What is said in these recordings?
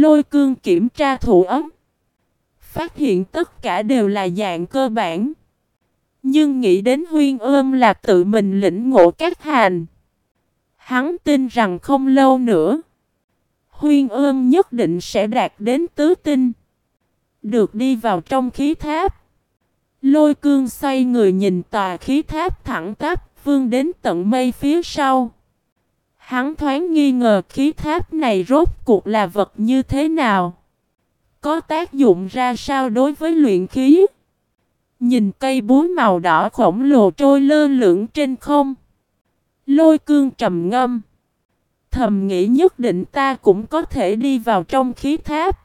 Lôi cương kiểm tra thủ ấm. Phát hiện tất cả đều là dạng cơ bản. Nhưng nghĩ đến huyên ươm là tự mình lĩnh ngộ các hành. Hắn tin rằng không lâu nữa. Huyên ươm nhất định sẽ đạt đến tứ tinh. Được đi vào trong khí tháp. Lôi cương xoay người nhìn tòa khí tháp thẳng tắp, vương đến tận mây phía sau. Hắn thoáng nghi ngờ khí tháp này rốt cuộc là vật như thế nào. Có tác dụng ra sao đối với luyện khí? Nhìn cây búa màu đỏ khổng lồ trôi lơ lửng trên không. Lôi cương trầm ngâm. Thầm nghĩ nhất định ta cũng có thể đi vào trong khí tháp.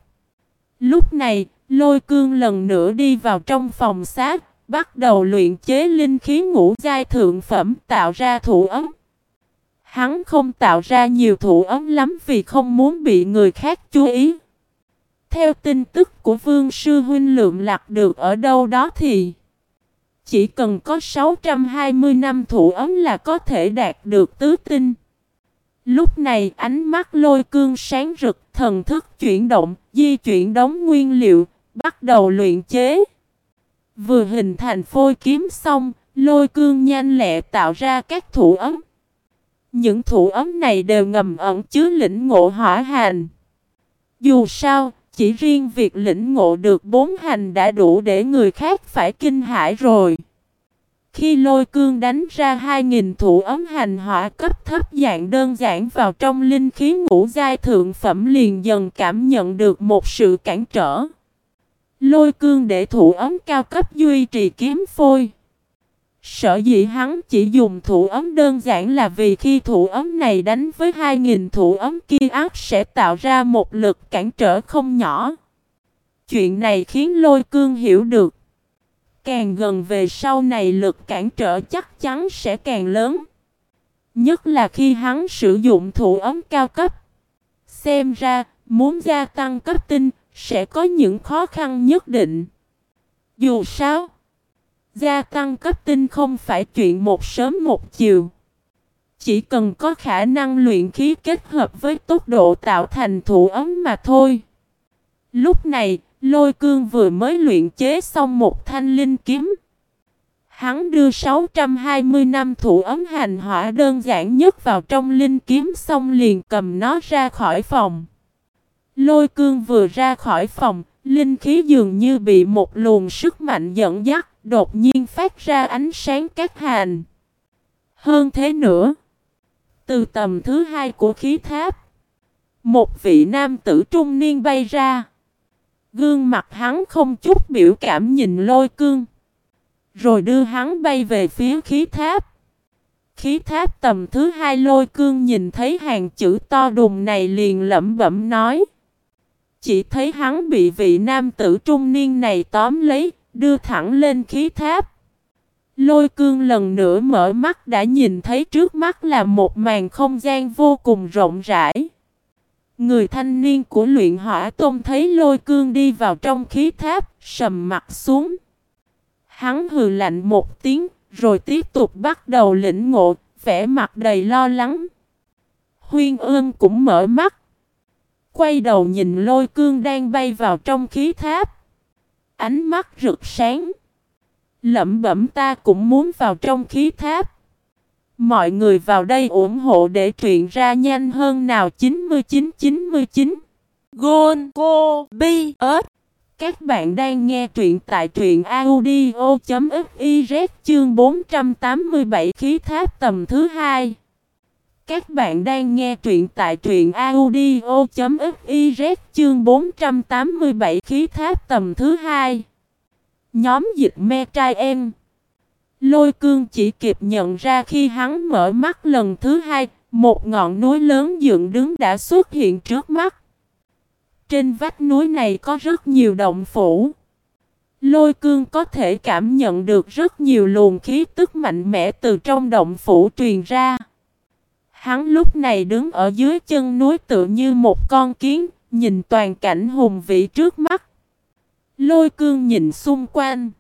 Lúc này, lôi cương lần nữa đi vào trong phòng xác, bắt đầu luyện chế linh khí ngũ giai thượng phẩm tạo ra thủ ấm. Hắn không tạo ra nhiều thủ ấm lắm vì không muốn bị người khác chú ý. Theo tin tức của Vương Sư Huynh lượm lạc được ở đâu đó thì chỉ cần có 620 năm thủ ấm là có thể đạt được tứ tinh. Lúc này ánh mắt lôi cương sáng rực, thần thức chuyển động, di chuyển đóng nguyên liệu, bắt đầu luyện chế. Vừa hình thành phôi kiếm xong, lôi cương nhanh lẹ tạo ra các thủ ấm. Những thủ ấm này đều ngầm ẩn chứa lĩnh ngộ hỏa hành. Dù sao, chỉ riêng việc lĩnh ngộ được bốn hành đã đủ để người khác phải kinh hãi rồi. Khi lôi cương đánh ra 2.000 thủ ấm hành hỏa cấp thấp dạng đơn giản vào trong linh khí ngũ giai thượng phẩm liền dần cảm nhận được một sự cản trở. Lôi cương để thủ ấm cao cấp duy trì kiếm phôi. Sở dĩ hắn chỉ dùng thủ ấm đơn giản là vì khi thủ ấm này đánh với 2.000 thủ ấm kia ác sẽ tạo ra một lực cản trở không nhỏ. Chuyện này khiến lôi cương hiểu được. Càng gần về sau này lực cản trở chắc chắn sẽ càng lớn. Nhất là khi hắn sử dụng thủ ấm cao cấp. Xem ra, muốn gia tăng cấp tinh, sẽ có những khó khăn nhất định. Dù sao, gia tăng cấp tinh không phải chuyện một sớm một chiều. Chỉ cần có khả năng luyện khí kết hợp với tốc độ tạo thành thủ ấm mà thôi. Lúc này, Lôi cương vừa mới luyện chế xong một thanh linh kiếm. Hắn đưa 620 năm thủ ấm hành hỏa đơn giản nhất vào trong linh kiếm xong liền cầm nó ra khỏi phòng. Lôi cương vừa ra khỏi phòng, linh khí dường như bị một luồng sức mạnh dẫn dắt, đột nhiên phát ra ánh sáng các hành. Hơn thế nữa, từ tầm thứ hai của khí tháp, một vị nam tử trung niên bay ra. Gương mặt hắn không chút biểu cảm nhìn lôi cương. Rồi đưa hắn bay về phía khí tháp. Khí tháp tầm thứ hai lôi cương nhìn thấy hàng chữ to đùng này liền lẩm bẩm nói. Chỉ thấy hắn bị vị nam tử trung niên này tóm lấy, đưa thẳng lên khí tháp. Lôi cương lần nữa mở mắt đã nhìn thấy trước mắt là một màn không gian vô cùng rộng rãi. Người thanh niên của luyện hỏa tôn thấy lôi cương đi vào trong khí tháp, sầm mặt xuống. Hắn hừ lạnh một tiếng, rồi tiếp tục bắt đầu lĩnh ngộ, vẻ mặt đầy lo lắng. Huyên ương cũng mở mắt. Quay đầu nhìn lôi cương đang bay vào trong khí tháp. Ánh mắt rực sáng. Lẩm bẩm ta cũng muốn vào trong khí tháp. Mọi người vào đây ủng hộ để truyện ra nhanh hơn nào 9999 Gôn, Cô, Bi ớt Các bạn đang nghe truyện tại truyện audio.fiz chương 487 khí tháp tầm thứ hai các bạn đang nghe truyện tại truyện audio.fiz chương 487 khí tháp tầm thứ hai Nhóm dịch me trai em Lôi cương chỉ kịp nhận ra khi hắn mở mắt lần thứ hai, một ngọn núi lớn dựng đứng đã xuất hiện trước mắt. Trên vách núi này có rất nhiều động phủ. Lôi cương có thể cảm nhận được rất nhiều luồng khí tức mạnh mẽ từ trong động phủ truyền ra. Hắn lúc này đứng ở dưới chân núi tự như một con kiến, nhìn toàn cảnh hùng vĩ trước mắt. Lôi cương nhìn xung quanh.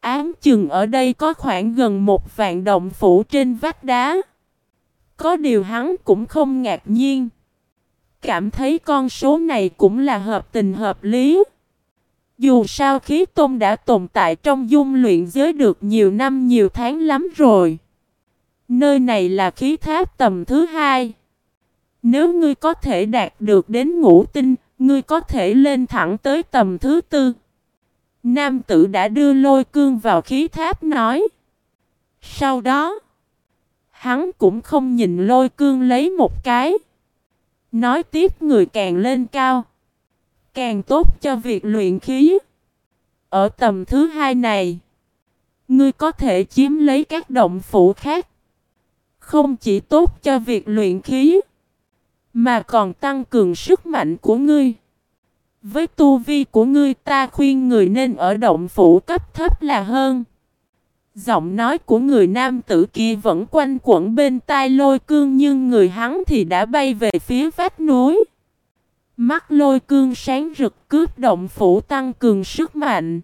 Ám chừng ở đây có khoảng gần một vạn động phủ trên vách đá. Có điều hắn cũng không ngạc nhiên. cảm thấy con số này cũng là hợp tình hợp lý. Dù sao khí tôn đã tồn tại trong dung luyện giới được nhiều năm nhiều tháng lắm rồi. Nơi này là khí tháp tầm thứ hai. Nếu ngươi có thể đạt được đến ngũ tinh, ngươi có thể lên thẳng tới tầm thứ tư. Nam tử đã đưa lôi cương vào khí tháp nói. Sau đó, hắn cũng không nhìn lôi cương lấy một cái. Nói tiếp người càng lên cao, càng tốt cho việc luyện khí. Ở tầm thứ hai này, ngươi có thể chiếm lấy các động phủ khác. Không chỉ tốt cho việc luyện khí, mà còn tăng cường sức mạnh của ngươi. Với tu vi của ngươi ta khuyên người nên ở động phủ cấp thấp là hơn. Giọng nói của người nam tử kia vẫn quanh quẩn bên tai lôi cương nhưng người hắn thì đã bay về phía vách núi. Mắt lôi cương sáng rực cướp động phủ tăng cường sức mạnh.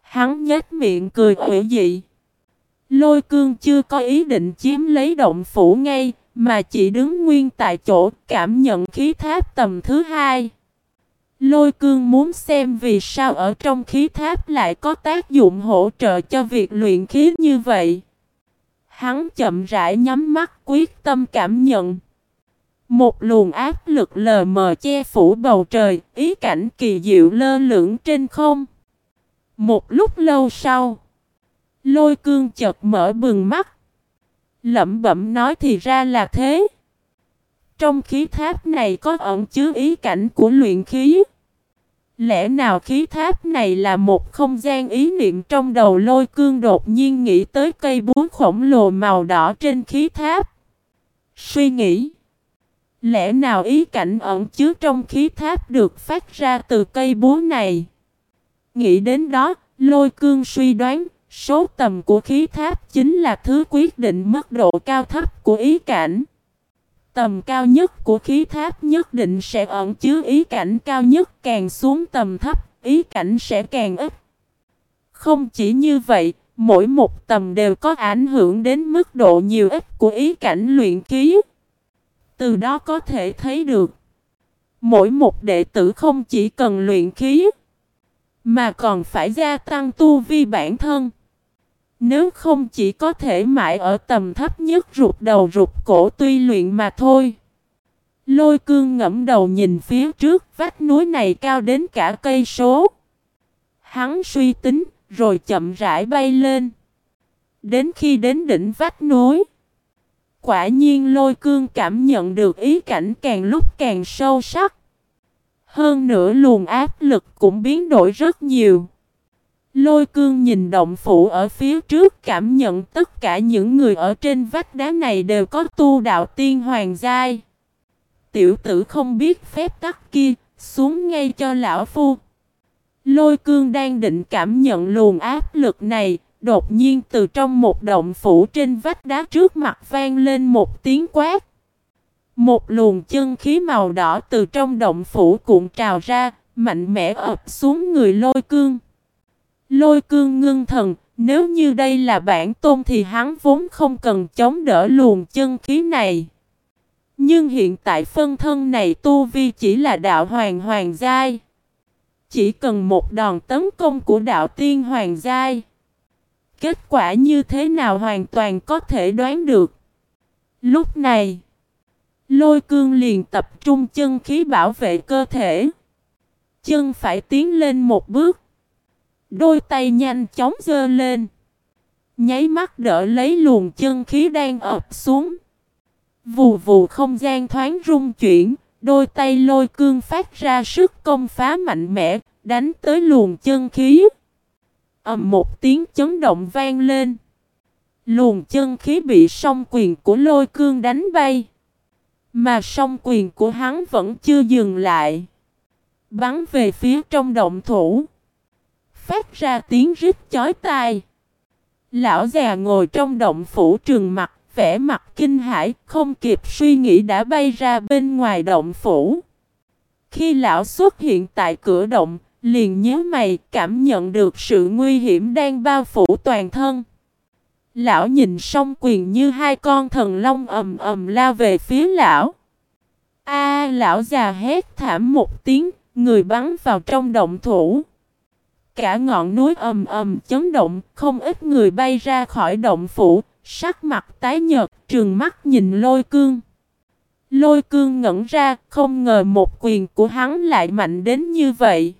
Hắn nhếch miệng cười ủy dị. Lôi cương chưa có ý định chiếm lấy động phủ ngay, mà chỉ đứng nguyên tại chỗ cảm nhận khí tháp tầm thứ hai. Lôi cương muốn xem vì sao ở trong khí tháp lại có tác dụng hỗ trợ cho việc luyện khí như vậy. Hắn chậm rãi nhắm mắt quyết tâm cảm nhận. Một luồng áp lực lờ mờ che phủ bầu trời, ý cảnh kỳ diệu lơ lửng trên không. Một lúc lâu sau, lôi cương chợt mở bừng mắt. Lẩm bẩm nói thì ra là thế. Trong khí tháp này có ẩn chứa ý cảnh của luyện khí. Lẽ nào khí tháp này là một không gian ý niệm trong đầu lôi cương đột nhiên nghĩ tới cây búa khổng lồ màu đỏ trên khí tháp. Suy nghĩ. Lẽ nào ý cảnh ẩn chứa trong khí tháp được phát ra từ cây búa này? Nghĩ đến đó, lôi cương suy đoán, số tầm của khí tháp chính là thứ quyết định mức độ cao thấp của ý cảnh. Tầm cao nhất của khí tháp nhất định sẽ ẩn chứa ý cảnh cao nhất càng xuống tầm thấp, ý cảnh sẽ càng ít. Không chỉ như vậy, mỗi một tầm đều có ảnh hưởng đến mức độ nhiều ít của ý cảnh luyện khí. Từ đó có thể thấy được, mỗi một đệ tử không chỉ cần luyện khí, mà còn phải gia tăng tu vi bản thân. Nếu không chỉ có thể mãi ở tầm thấp nhất rụt đầu rụt cổ tuy luyện mà thôi. Lôi cương ngẫm đầu nhìn phía trước, vách núi này cao đến cả cây số. Hắn suy tính, rồi chậm rãi bay lên. Đến khi đến đỉnh vách núi. Quả nhiên lôi cương cảm nhận được ý cảnh càng lúc càng sâu sắc. Hơn nữa luồng áp lực cũng biến đổi rất nhiều. Lôi cương nhìn động phủ ở phía trước cảm nhận tất cả những người ở trên vách đá này đều có tu đạo tiên hoàng giai. Tiểu tử không biết phép tắc kia, xuống ngay cho lão phu. Lôi cương đang định cảm nhận luồng áp lực này, đột nhiên từ trong một động phủ trên vách đá trước mặt vang lên một tiếng quát. Một luồng chân khí màu đỏ từ trong động phủ cuộn trào ra, mạnh mẽ ập xuống người lôi cương. Lôi cương ngưng thần, nếu như đây là bản tôn thì hắn vốn không cần chống đỡ luồng chân khí này. Nhưng hiện tại phân thân này tu vi chỉ là đạo hoàng hoàng giai. Chỉ cần một đòn tấn công của đạo tiên hoàng giai. Kết quả như thế nào hoàn toàn có thể đoán được. Lúc này, lôi cương liền tập trung chân khí bảo vệ cơ thể. Chân phải tiến lên một bước. Đôi tay nhanh chóng dơ lên. Nháy mắt đỡ lấy luồng chân khí đang ập xuống. Vù vù không gian thoáng rung chuyển, đôi tay lôi cương phát ra sức công phá mạnh mẽ, đánh tới luồng chân khí. ầm một tiếng chấn động vang lên. Luồng chân khí bị song quyền của lôi cương đánh bay. Mà song quyền của hắn vẫn chưa dừng lại. Bắn về phía trong động thủ phát ra tiếng rít chói tai. Lão già ngồi trong động phủ trường mặt, vẻ mặt kinh hãi, không kịp suy nghĩ đã bay ra bên ngoài động phủ. Khi lão xuất hiện tại cửa động, liền nhớ mày cảm nhận được sự nguy hiểm đang bao phủ toàn thân. Lão nhìn song quyền như hai con thần long ầm ầm lao về phía lão. A lão già hét thảm một tiếng, người bắn vào trong động thủ. Cả ngọn núi ầm ầm chấn động, không ít người bay ra khỏi động phủ, sắc mặt tái nhợt, trường mắt nhìn lôi cương. Lôi cương ngẩn ra, không ngờ một quyền của hắn lại mạnh đến như vậy.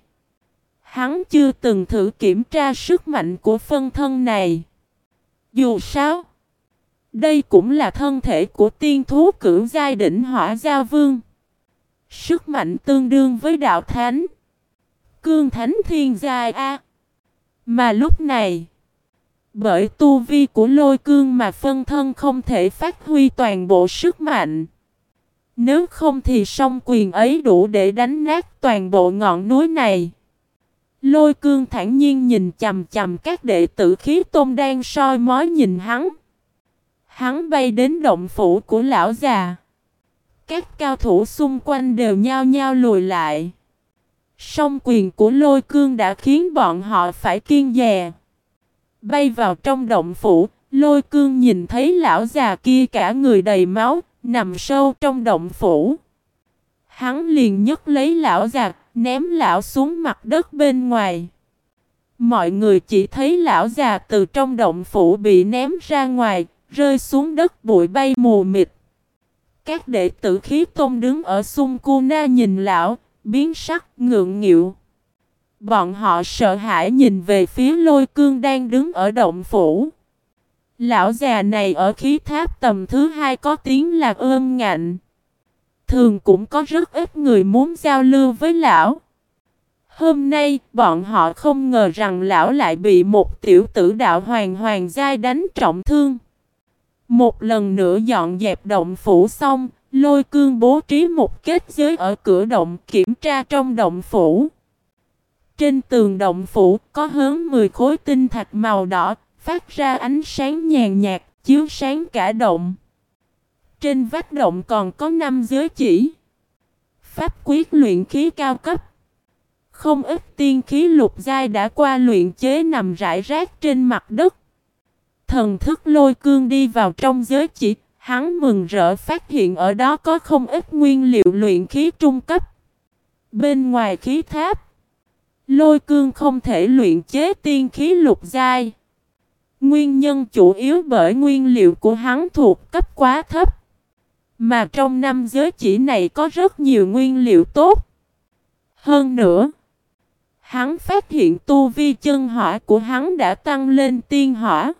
Hắn chưa từng thử kiểm tra sức mạnh của phân thân này. Dù sao, đây cũng là thân thể của tiên thú cửu giai đỉnh hỏa gia vương. Sức mạnh tương đương với đạo thánh. Cương thánh thiên giai A. Mà lúc này, bởi tu vi của lôi cương mà phân thân không thể phát huy toàn bộ sức mạnh. Nếu không thì song quyền ấy đủ để đánh nát toàn bộ ngọn núi này. Lôi cương thản nhiên nhìn chầm chầm các đệ tử khí tôn đang soi mói nhìn hắn. Hắn bay đến động phủ của lão già. Các cao thủ xung quanh đều nhao nhao lùi lại. Song quyền của lôi cương đã khiến bọn họ phải kiên dè. Bay vào trong động phủ, lôi cương nhìn thấy lão già kia cả người đầy máu, nằm sâu trong động phủ. Hắn liền nhấc lấy lão già, ném lão xuống mặt đất bên ngoài. Mọi người chỉ thấy lão già từ trong động phủ bị ném ra ngoài, rơi xuống đất bụi bay mù mịt. Các đệ tử khí tôn đứng ở xung cu na nhìn lão, biến sắc ngượng nghịu. Bọn họ sợ hãi nhìn về phía lôi cương đang đứng ở động phủ. Lão già này ở khí tháp tầm thứ hai có tiếng là ơn ngạnh. Thường cũng có rất ít người muốn giao lưu với lão. Hôm nay, bọn họ không ngờ rằng lão lại bị một tiểu tử đạo hoàng hoàng giai đánh trọng thương. Một lần nữa dọn dẹp động phủ xong, lôi cương bố trí một kết giới ở cửa động kiểm tra trong động phủ. Trên tường động phủ có hơn 10 khối tinh thạch màu đỏ, phát ra ánh sáng nhàn nhạt, chiếu sáng cả động. Trên vách động còn có 5 giới chỉ. Pháp quyết luyện khí cao cấp. Không ít tiên khí lục giai đã qua luyện chế nằm rải rác trên mặt đất. Thần thức lôi cương đi vào trong giới chỉ, hắn mừng rỡ phát hiện ở đó có không ít nguyên liệu luyện khí trung cấp. Bên ngoài khí tháp, lôi cương không thể luyện chế tiên khí lục giai. Nguyên nhân chủ yếu bởi nguyên liệu của hắn thuộc cấp quá thấp. Mà trong năm giới chỉ này có rất nhiều nguyên liệu tốt. Hơn nữa, hắn phát hiện tu vi chân hỏa của hắn đã tăng lên tiên hỏa.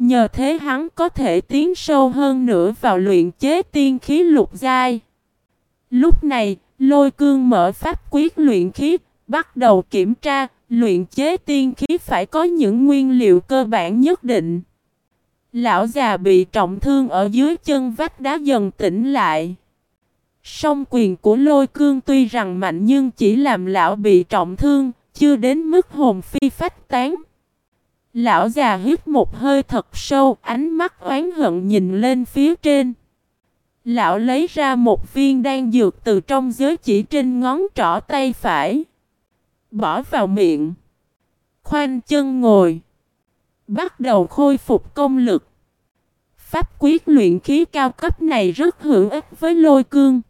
Nhờ thế hắn có thể tiến sâu hơn nữa vào luyện chế tiên khí lục giai. Lúc này, lôi cương mở pháp quyết luyện khí, bắt đầu kiểm tra, luyện chế tiên khí phải có những nguyên liệu cơ bản nhất định. Lão già bị trọng thương ở dưới chân vách đá dần tỉnh lại. Song quyền của lôi cương tuy rằng mạnh nhưng chỉ làm lão bị trọng thương, chưa đến mức hồn phi phách tán. Lão già hít một hơi thật sâu, ánh mắt oán hận nhìn lên phía trên. Lão lấy ra một viên đan dược từ trong giới chỉ trên ngón trỏ tay phải. Bỏ vào miệng. Khoanh chân ngồi. Bắt đầu khôi phục công lực. Pháp quyết luyện khí cao cấp này rất hữu ích với lôi cương.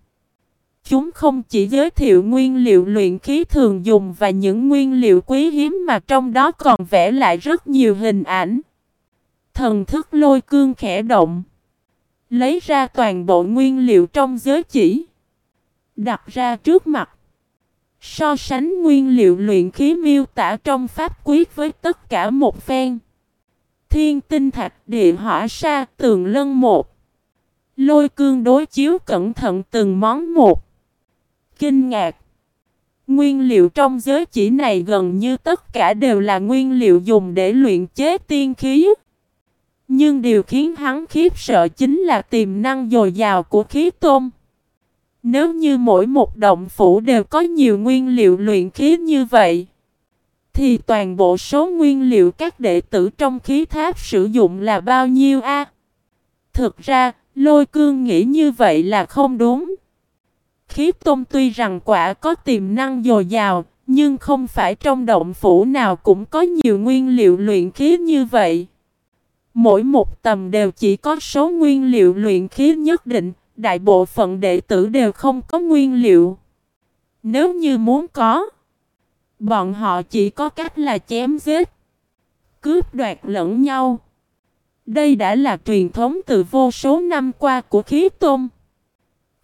Chúng không chỉ giới thiệu nguyên liệu luyện khí thường dùng và những nguyên liệu quý hiếm mà trong đó còn vẽ lại rất nhiều hình ảnh. Thần thức lôi cương khẽ động. Lấy ra toàn bộ nguyên liệu trong giới chỉ. Đặt ra trước mặt. So sánh nguyên liệu luyện khí miêu tả trong pháp quyết với tất cả một phen. Thiên tinh thạch, địa hỏa sa, tường lân một. Lôi cương đối chiếu cẩn thận từng món một kinh ngạc. Nguyên liệu trong giới chỉ này gần như tất cả đều là nguyên liệu dùng để luyện chế tiên khí. Nhưng điều khiến hắn khiếp sợ chính là tiềm năng dồi dào của khí tôm. Nếu như mỗi một động phủ đều có nhiều nguyên liệu luyện khí như vậy, thì toàn bộ số nguyên liệu các đệ tử trong khí tháp sử dụng là bao nhiêu a? Thực ra, lôi cương nghĩ như vậy là không đúng. Khí tôm tuy rằng quả có tiềm năng dồi dào, nhưng không phải trong động phủ nào cũng có nhiều nguyên liệu luyện khí như vậy. Mỗi một tầm đều chỉ có số nguyên liệu luyện khí nhất định, đại bộ phận đệ tử đều không có nguyên liệu. Nếu như muốn có, bọn họ chỉ có cách là chém giết, cướp đoạt lẫn nhau. Đây đã là truyền thống từ vô số năm qua của khí Tôm.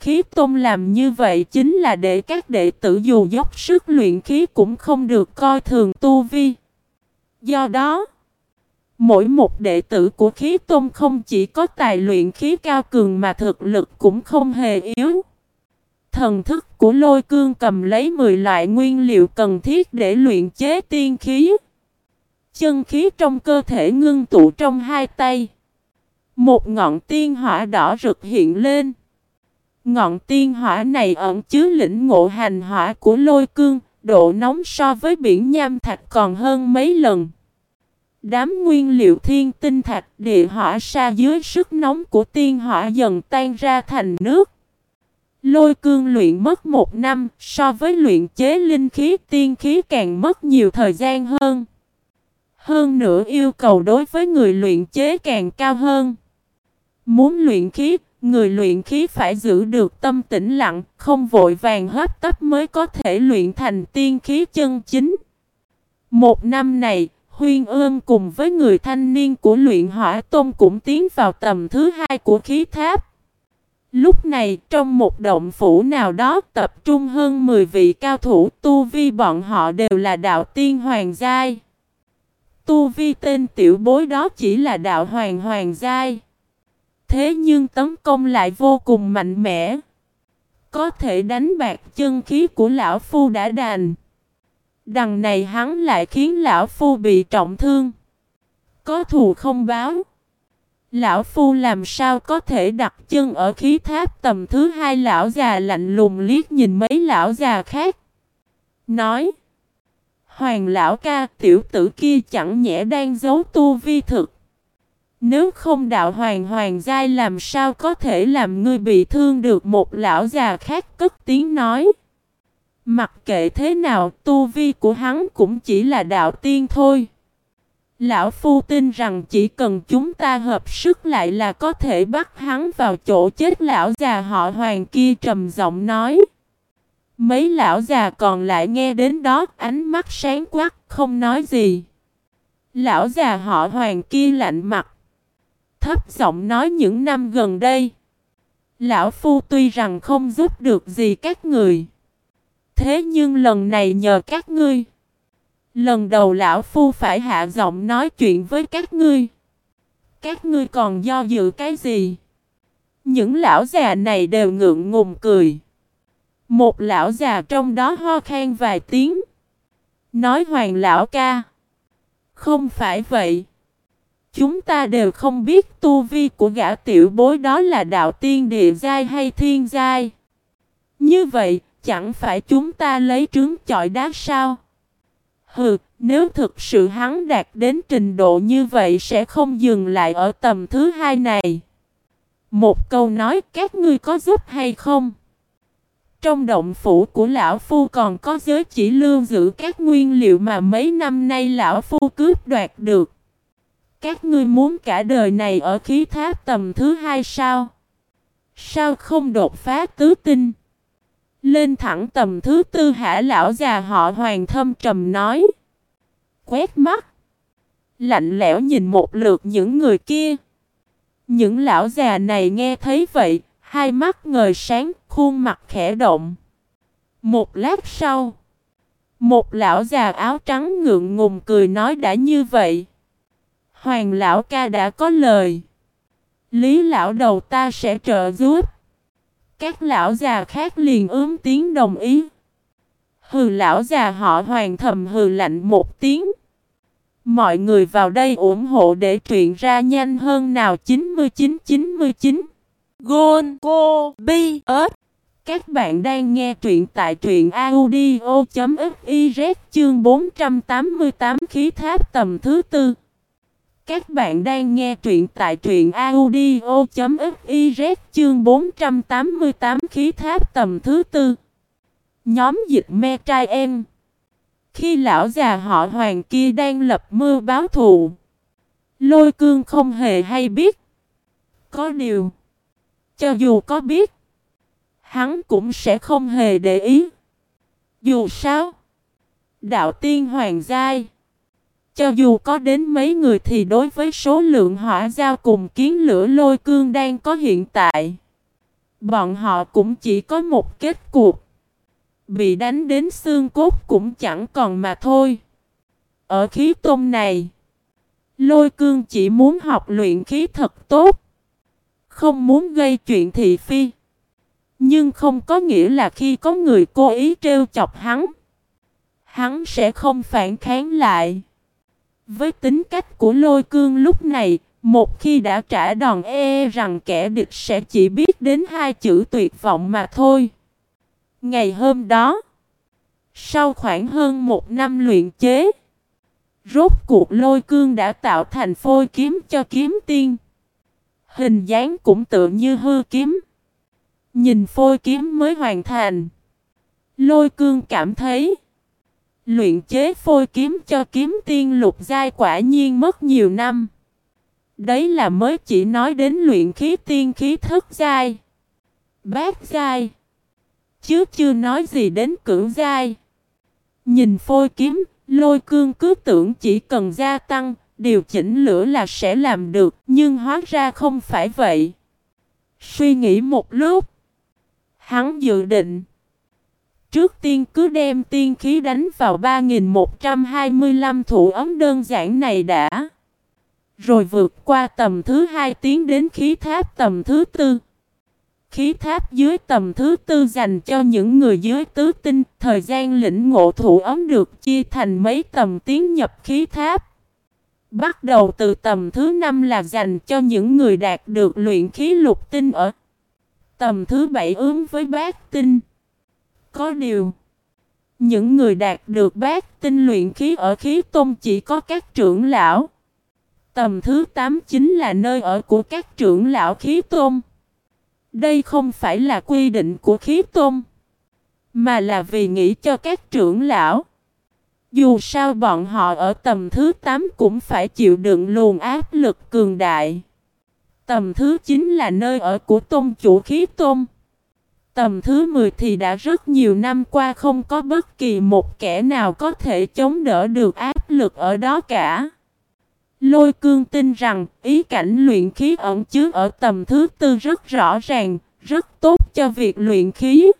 Khí tôn làm như vậy chính là để các đệ tử dù dốc sức luyện khí cũng không được coi thường tu vi. Do đó, mỗi một đệ tử của khí tôn không chỉ có tài luyện khí cao cường mà thực lực cũng không hề yếu. Thần thức của lôi cương cầm lấy 10 loại nguyên liệu cần thiết để luyện chế tiên khí. Chân khí trong cơ thể ngưng tụ trong hai tay. Một ngọn tiên hỏa đỏ rực hiện lên. Ngọn tiên hỏa này ẩn chứa lĩnh ngộ hành hỏa của lôi cương, độ nóng so với biển nham thạch còn hơn mấy lần. Đám nguyên liệu thiên tinh thạch địa hỏa sa dưới sức nóng của tiên hỏa dần tan ra thành nước. Lôi cương luyện mất một năm, so với luyện chế linh khí tiên khí càng mất nhiều thời gian hơn. Hơn nữa yêu cầu đối với người luyện chế càng cao hơn. Muốn luyện khí, người luyện khí phải giữ được tâm tĩnh lặng, không vội vàng hấp tấp mới có thể luyện thành tiên khí chân chính. Một năm này, Huyên ương cùng với người thanh niên của luyện hỏa tôn cũng tiến vào tầm thứ hai của khí tháp. Lúc này, trong một động phủ nào đó tập trung hơn 10 vị cao thủ tu vi bọn họ đều là đạo tiên hoàng giai. Tu vi tên tiểu bối đó chỉ là đạo hoàng hoàng giai. Thế nhưng tấn công lại vô cùng mạnh mẽ. Có thể đánh bạc chân khí của lão phu đã đàn. Đằng này hắn lại khiến lão phu bị trọng thương. Có thù không báo. Lão phu làm sao có thể đặt chân ở khí tháp tầm thứ hai lão già lạnh lùng liếc nhìn mấy lão già khác. Nói. Hoàng lão ca, tiểu tử kia chẳng nhẽ đang giấu tu vi thực. Nếu không đạo hoàng hoàng giai làm sao có thể làm ngươi bị thương được một lão già khác cất tiếng nói. Mặc kệ thế nào, tu vi của hắn cũng chỉ là đạo tiên thôi. Lão Phu tin rằng chỉ cần chúng ta hợp sức lại là có thể bắt hắn vào chỗ chết lão già họ hoàng kia trầm giọng nói. Mấy lão già còn lại nghe đến đó, ánh mắt sáng quắc, không nói gì. Lão già họ hoàng kia lạnh mặt. Thấp giọng nói những năm gần đây. Lão Phu tuy rằng không giúp được gì các người. Thế nhưng lần này nhờ các ngươi. Lần đầu lão phu phải hạ giọng nói chuyện với các ngươi. Các ngươi còn do dự cái gì? Những lão già này đều ngượng ngùng cười. Một lão già trong đó ho khan vài tiếng. Nói hoàng lão ca. Không phải vậy. Chúng ta đều không biết tu vi của gã tiểu bối đó là đạo tiên địa giai hay thiên giai. Như vậy, chẳng phải chúng ta lấy trứng chọi đá sao? Hừ, nếu thực sự hắn đạt đến trình độ như vậy sẽ không dừng lại ở tầm thứ hai này. Một câu nói các ngươi có giúp hay không? Trong động phủ của lão phu còn có giới chỉ lưu giữ các nguyên liệu mà mấy năm nay lão phu cướp đoạt được. Các ngươi muốn cả đời này ở khí tháp tầm thứ hai sao? Sao không đột phá tứ tinh? Lên thẳng tầm thứ tư hả lão già họ hoàng thâm trầm nói. Quét mắt. Lạnh lẽo nhìn một lượt những người kia. Những lão già này nghe thấy vậy, hai mắt ngời sáng, khuôn mặt khẽ động. Một lát sau, một lão già áo trắng ngượng ngùng cười nói đã như vậy. Hoàng lão ca đã có lời. Lý lão đầu ta sẽ trợ giúp. Các lão già khác liền ướm tiếng đồng ý. Hừ lão già họ hoàng thầm hừ lạnh một tiếng. Mọi người vào đây ủng hộ để truyện ra nhanh hơn nào 9999. Gôn, Cô, Bi ớt. Các bạn đang nghe truyện tại truyện audio.fiz chương 488 khí tháp tầm thứ tư. Các bạn đang nghe truyện tại truyện audio.fiz chương 488 khí tháp tầm thứ tư. Nhóm dịch me trai em. Khi lão già họ hoàng kia đang lập mưa báo thù. Lôi cương không hề hay biết. Có điều. Cho dù có biết, hắn cũng sẽ không hề để ý. Dù sao, đạo tiên hoàng giai, cho dù có đến mấy người thì đối với số lượng hỏa giao cùng kiến lửa lôi cương đang có hiện tại, bọn họ cũng chỉ có một kết cuộc. Bị đánh đến xương cốt cũng chẳng còn mà thôi. Ở khí tôn này, lôi cương chỉ muốn học luyện khí thật tốt. Không muốn gây chuyện thị phi. Nhưng không có nghĩa là khi có người cố ý trêu chọc hắn. Hắn sẽ không phản kháng lại. Với tính cách của lôi cương lúc này, một khi đã trả đòn e, rằng kẻ địch sẽ chỉ biết đến hai chữ tuyệt vọng mà thôi. Ngày hôm đó, sau khoảng hơn một năm luyện chế, rốt cuộc lôi cương đã tạo thành phôi kiếm cho kiếm tiên. Hình dáng cũng tự như hư kiếm. Nhìn phôi kiếm mới hoàn thành. Lôi cương cảm thấy. Luyện chế phôi kiếm cho kiếm tiên lục giai quả nhiên mất nhiều năm. Đấy là mới chỉ nói đến luyện khí tiên khí thất giai. Bát giai. Chứ chưa nói gì đến cửu giai. Nhìn phôi kiếm, lôi cương cứ tưởng chỉ cần gia tăng, điều chỉnh lửa là sẽ làm được, nhưng hóa ra không phải vậy. Suy nghĩ một lúc, hắn dự định. Trước tiên cứ đem tiên khí đánh vào 3125 thủ ấm đơn giản này đã. Rồi vượt qua tầm thứ hai tiến đến khí tháp tầm thứ tư. Khí tháp dưới tầm thứ tư dành cho những người dưới tứ tinh, thời gian lĩnh ngộ thủ ấm được chia thành mấy tầm tiến nhập khí tháp. Bắt đầu từ tầm thứ năm là dành cho những người đạt được luyện khí lục tinh ở tầm thứ bảy ứng với bát tinh. Có điều, những người đạt được bát tinh luyện khí ở khí tôn chỉ có các trưởng lão. Tầm thứ 8 chính là nơi ở của các trưởng lão khí tôn. Đây không phải là quy định của khí tôn, mà là vì nghĩ cho các trưởng lão. Dù sao bọn họ ở tầm thứ 8 cũng phải chịu đựng luồng áp lực cường đại. Tầm thứ 9 là nơi ở của tôn chủ khí tôn. Tầm thứ 10 thì đã rất nhiều năm qua không có bất kỳ một kẻ nào có thể chống đỡ được áp lực ở đó cả. Lôi cương tin rằng ý cảnh luyện khí ẩn chứa ở tầm thứ tư rất rõ ràng, rất tốt cho việc luyện khí.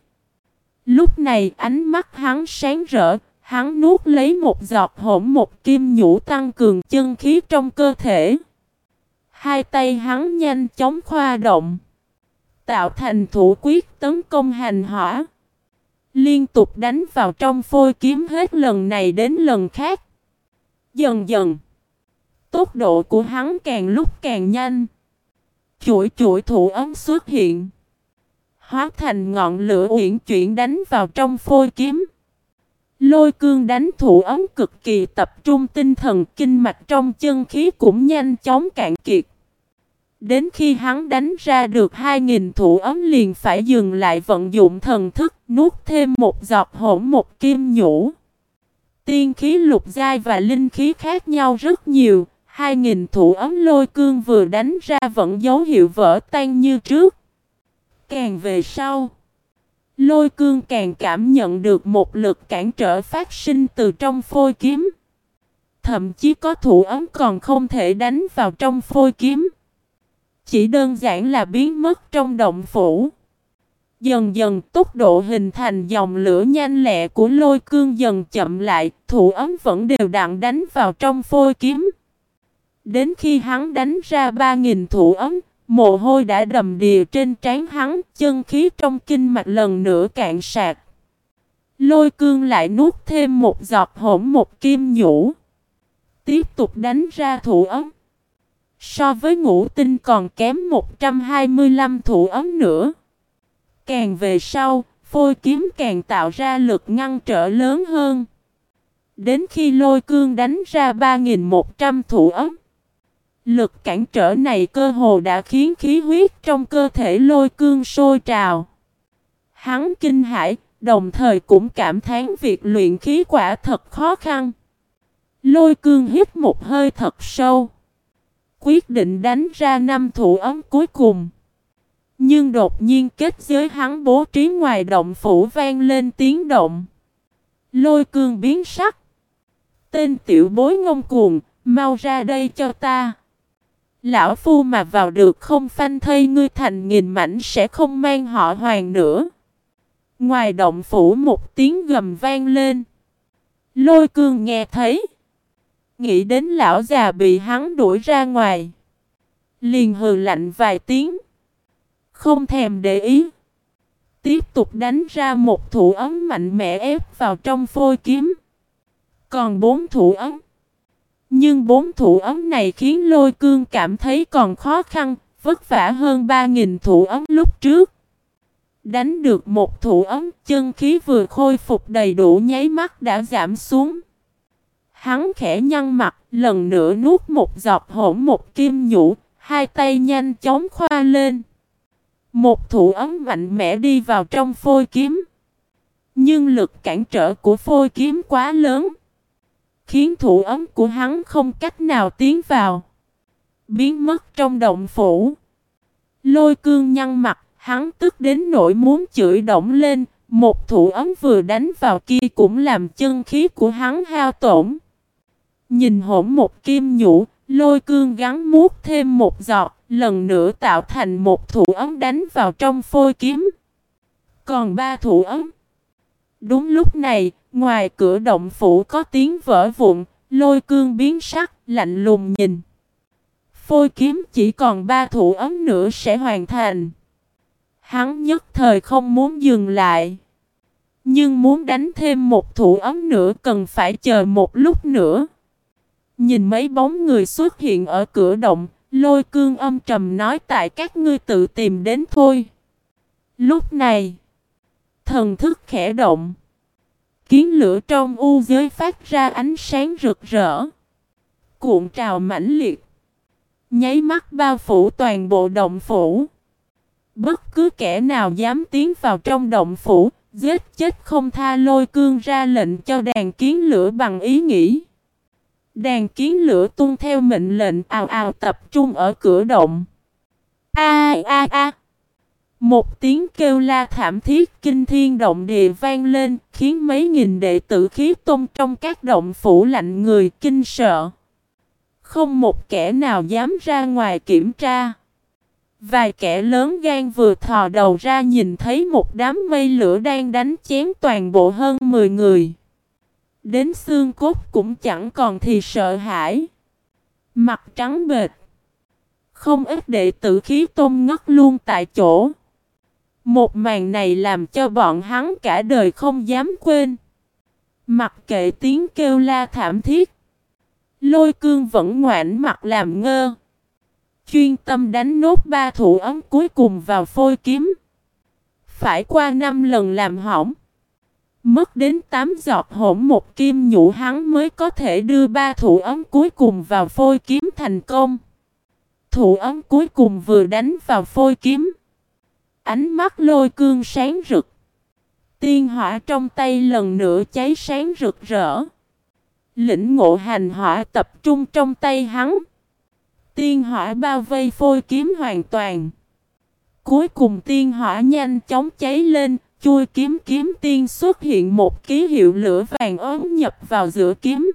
Lúc này ánh mắt hắn sáng rỡ, hắn nuốt lấy một giọt hỗn một kim nhũ tăng cường chân khí trong cơ thể. Hai tay hắn nhanh chóng khoa động, tạo thành thủ quyết tấn công hành hỏa. Liên tục đánh vào trong phôi kiếm hết lần này đến lần khác. Dần dần, tốc độ của hắn càng lúc càng nhanh. Chuỗi chuỗi thủ ấm xuất hiện. Hóa thành ngọn lửa uyển chuyển đánh vào trong phôi kiếm. Lôi cương đánh thủ ấm cực kỳ tập trung tinh thần kinh mạch trong chân khí cũng nhanh chóng cạn kiệt. Đến khi hắn đánh ra được 2.000 thủ ấm liền phải dừng lại vận dụng thần thức nuốt thêm một giọt hỗn một kim nhũ. Tiên khí lục giai và linh khí khác nhau rất nhiều. 2.000 thủ ấm lôi cương vừa đánh ra vẫn dấu hiệu vỡ tan như trước. Càng về sau, lôi cương càng cảm nhận được một lực cản trở phát sinh từ trong phôi kiếm. Thậm chí có thủ ấm còn không thể đánh vào trong phôi kiếm. Chỉ đơn giản là biến mất trong động phủ. Dần dần tốc độ hình thành dòng lửa nhanh lẹ của lôi cương dần chậm lại, thủ ấm vẫn đều đặn đánh vào trong phôi kiếm. Đến khi hắn đánh ra 3.000 thủ ấm, Mồ hôi đã đầm đìa trên trán hắn, chân khí trong kinh mạch lần nữa cạn sạc. Lôi cương lại nuốt thêm một giọt hổm một kim nhũ. Tiếp tục đánh ra thủ ấm. So với ngũ tinh còn kém 125 thủ ấm nữa. Càng về sau, phôi kiếm càng tạo ra lực ngăn trở lớn hơn. Đến khi lôi cương đánh ra 3.100 thủ ấm. Lực cản trở này cơ hồ đã khiến khí huyết trong cơ thể lôi cương sôi trào. Hắn kinh hãi, đồng thời cũng cảm thán việc luyện khí quả thật khó khăn. Lôi cương hít một hơi thật sâu. Quyết định đánh ra năm thủ ấm cuối cùng. Nhưng đột nhiên kết giới hắn bố trí ngoài động phủ vang lên tiếng động. Lôi cương biến sắc. Tên tiểu bối ngông cuồng, mau ra đây cho ta. Lão phu mà vào được không phanh thây ngươi thành nghìn mảnh sẽ không mang họ hoàng nữa. Ngoài động phủ một tiếng gầm vang lên. Lôi cương nghe thấy. Nghĩ đến lão già bị hắn đuổi ra ngoài. Liền hừ lạnh vài tiếng. Không thèm để ý. Tiếp tục đánh ra một thủ ấm mạnh mẽ ép vào trong phôi kiếm. Còn bốn thủ ấm. Nhưng bốn thủ ấm này khiến lôi cương cảm thấy còn khó khăn, vất vả hơn 3.000 thủ ấm lúc trước. Đánh được một thủ ấm, chân khí vừa khôi phục đầy đủ nháy mắt đã giảm xuống. Hắn khẽ nhăn mặt, lần nữa nuốt một giọt hỗn một kim nhũ, hai tay nhanh chóng khoa lên. Một thủ ấm mạnh mẽ đi vào trong phôi kiếm. Nhưng lực cản trở của phôi kiếm quá lớn. Khiến thủ ấm của hắn không cách nào tiến vào. Biến mất trong động phủ. Lôi cương nhăn mặt, hắn tức đến nỗi muốn chửi động lên. Một thủ ấm vừa đánh vào kia cũng làm chân khí của hắn hao tổn. Nhìn hỗn một kim nhũ, lôi cương gắn muốt thêm một giọt, lần nữa tạo thành một thủ ấm đánh vào trong phôi kiếm. Còn ba thủ ấm. Đúng lúc này, ngoài cửa động phủ có tiếng vỡ vụn, lôi cương biến sắc, lạnh lùng nhìn. Phôi kiếm chỉ còn ba thủ ấm nữa sẽ hoàn thành. Hắn nhất thời không muốn dừng lại. Nhưng muốn đánh thêm một thủ ấm nữa cần phải chờ một lúc nữa. Nhìn mấy bóng người xuất hiện ở cửa động, lôi cương âm trầm nói tại các ngươi tự tìm đến thôi. Lúc này, thần thức khẽ động. Kiến lửa trong u giới phát ra ánh sáng rực rỡ. Cuộn trào mãnh liệt. Nháy mắt bao phủ toàn bộ động phủ. Bất cứ kẻ nào dám tiến vào trong động phủ, giết chết không tha lôi cương ra lệnh cho đàn kiến lửa bằng ý nghĩ. Đàn kiến lửa tuân theo mệnh lệnh ào ào tập trung ở cửa động. A a a. Một tiếng kêu la thảm thiết kinh thiên động địa vang lên, khiến mấy nghìn đệ tử khí tôn trong các động phủ lạnh người kinh sợ. Không một kẻ nào dám ra ngoài kiểm tra. Vài kẻ lớn gan vừa thò đầu ra nhìn thấy một đám mây lửa đang đánh chém toàn bộ hơn 10 người. Đến xương cốt cũng chẳng còn thì sợ hãi. Mặt trắng bệt. Không ít đệ tử khí tôn ngất luôn tại chỗ. Một màn này làm cho bọn hắn cả đời không dám quên. Mặc kệ tiếng kêu la thảm thiết. Lôi cương vẫn ngoảnh mặt làm ngơ. Chuyên tâm đánh nốt ba thủ ấm cuối cùng vào phôi kiếm. Phải qua năm lần làm hỏng. Mất đến 8 giọt hỗn một kim nhũ hắn mới có thể đưa ba thủ ấm cuối cùng vào phôi kiếm thành công. Thủ ấm cuối cùng vừa đánh vào phôi kiếm. Ánh mắt lôi cương sáng rực. Tiên hỏa trong tay lần nữa cháy sáng rực rỡ. Lĩnh ngộ hành hỏa tập trung trong tay hắn. Tiên hỏa bao vây phôi kiếm hoàn toàn. Cuối cùng tiên hỏa nhanh chóng cháy lên, chui kiếm kiếm tiên xuất hiện một ký hiệu lửa vàng ốm nhập vào giữa kiếm.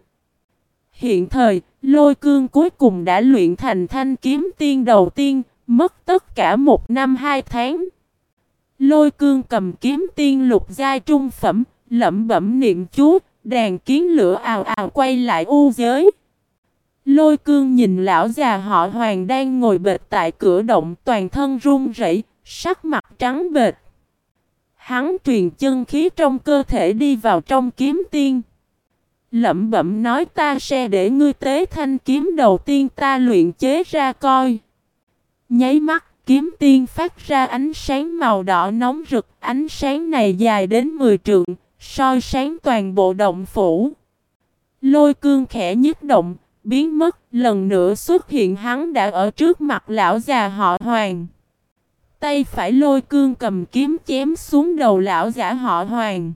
Hiện thời, lôi cương cuối cùng đã luyện thành thanh kiếm tiên đầu tiên, mất tất cả một năm hai tháng. Lôi cương cầm kiếm tiên lục giai trung phẩm, lẩm bẩm niệm chú, đàn kiến lửa ào ào quay lại u giới. Lôi cương nhìn lão già họ hoàng đang ngồi bệt tại cửa động toàn thân run rẩy, sắc mặt trắng bệt. Hắn truyền chân khí trong cơ thể đi vào trong kiếm tiên. Lẩm bẩm nói ta sẽ để ngươi tế thanh kiếm đầu tiên ta luyện chế ra coi. Nháy mắt kiếm tiên phát ra ánh sáng màu đỏ nóng rực, ánh sáng này dài đến 10 trượng, soi sáng toàn bộ động phủ. Lôi cương khẽ nhất động, biến mất, lần nữa xuất hiện hắn đã ở trước mặt lão già họ Hoàng. Tay phải lôi cương cầm kiếm chém xuống đầu lão giả họ Hoàng.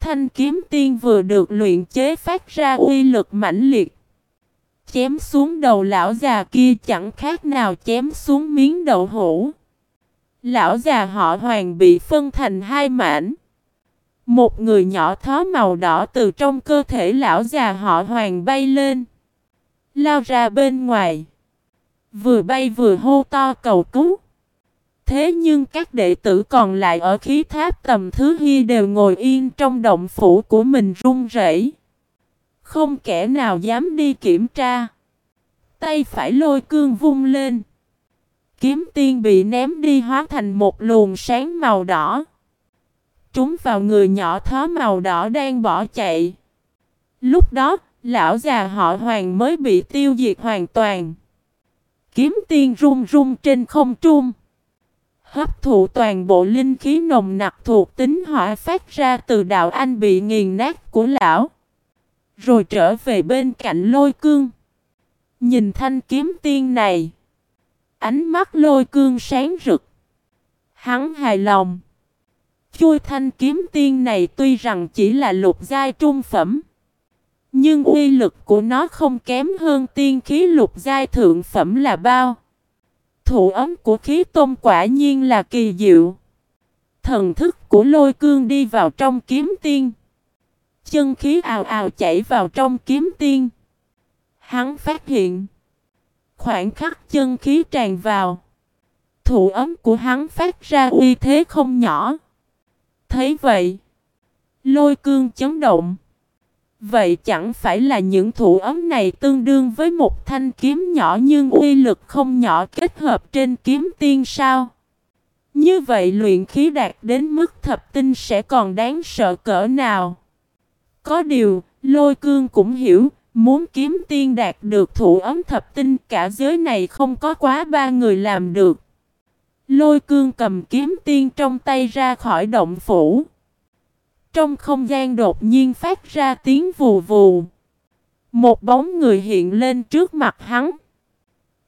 Thanh kiếm tiên vừa được luyện chế phát ra uy lực mãnh liệt. Chém xuống đầu lão già kia chẳng khác nào chém xuống miếng đậu hũ. Lão già họ hoàng bị phân thành hai mảnh. Một người nhỏ thó màu đỏ từ trong cơ thể lão già họ hoàng bay lên. Lao ra bên ngoài. Vừa bay vừa hô to cầu cứu. Thế nhưng các đệ tử còn lại ở khí tháp tầm thứ hy đều ngồi yên trong động phủ của mình run rẩy. Không kẻ nào dám đi kiểm tra. Tay phải lôi cương vung lên. Kiếm tiên bị ném đi hóa thành một luồng sáng màu đỏ. Trúng vào người nhỏ thó màu đỏ đang bỏ chạy. Lúc đó, lão già họ hoàng mới bị tiêu diệt hoàn toàn. Kiếm tiên run run trên không trung. Hấp thụ toàn bộ linh khí nồng nặc thuộc tính hỏa phát ra từ đạo anh bị nghiền nát của lão. Rồi trở về bên cạnh lôi cương. Nhìn thanh kiếm tiên này. Ánh mắt lôi cương sáng rực. Hắn hài lòng. Chui thanh kiếm tiên này tuy rằng chỉ là lục giai trung phẩm. Nhưng uy lực của nó không kém hơn tiên khí lục giai thượng phẩm là bao. Thủ ấm của khí tôn quả nhiên là kỳ diệu. Thần thức của lôi cương đi vào trong kiếm tiên. Chân khí ào ào chảy vào trong kiếm tiên. Hắn phát hiện. Khoảng khắc chân khí tràn vào. Thủ ấm của hắn phát ra uy thế không nhỏ. Thấy vậy. Lôi cương chấn động. Vậy chẳng phải là những thủ ấm này tương đương với một thanh kiếm nhỏ nhưng uy lực không nhỏ kết hợp trên kiếm tiên sao? Như vậy luyện khí đạt đến mức thập tinh sẽ còn đáng sợ cỡ nào? Có điều, lôi cương cũng hiểu, muốn kiếm tiên đạt được thủ ấm thập tinh cả giới này không có quá ba người làm được. Lôi cương cầm kiếm tiên trong tay ra khỏi động phủ. Trong không gian đột nhiên phát ra tiếng vù vù. Một bóng người hiện lên trước mặt hắn.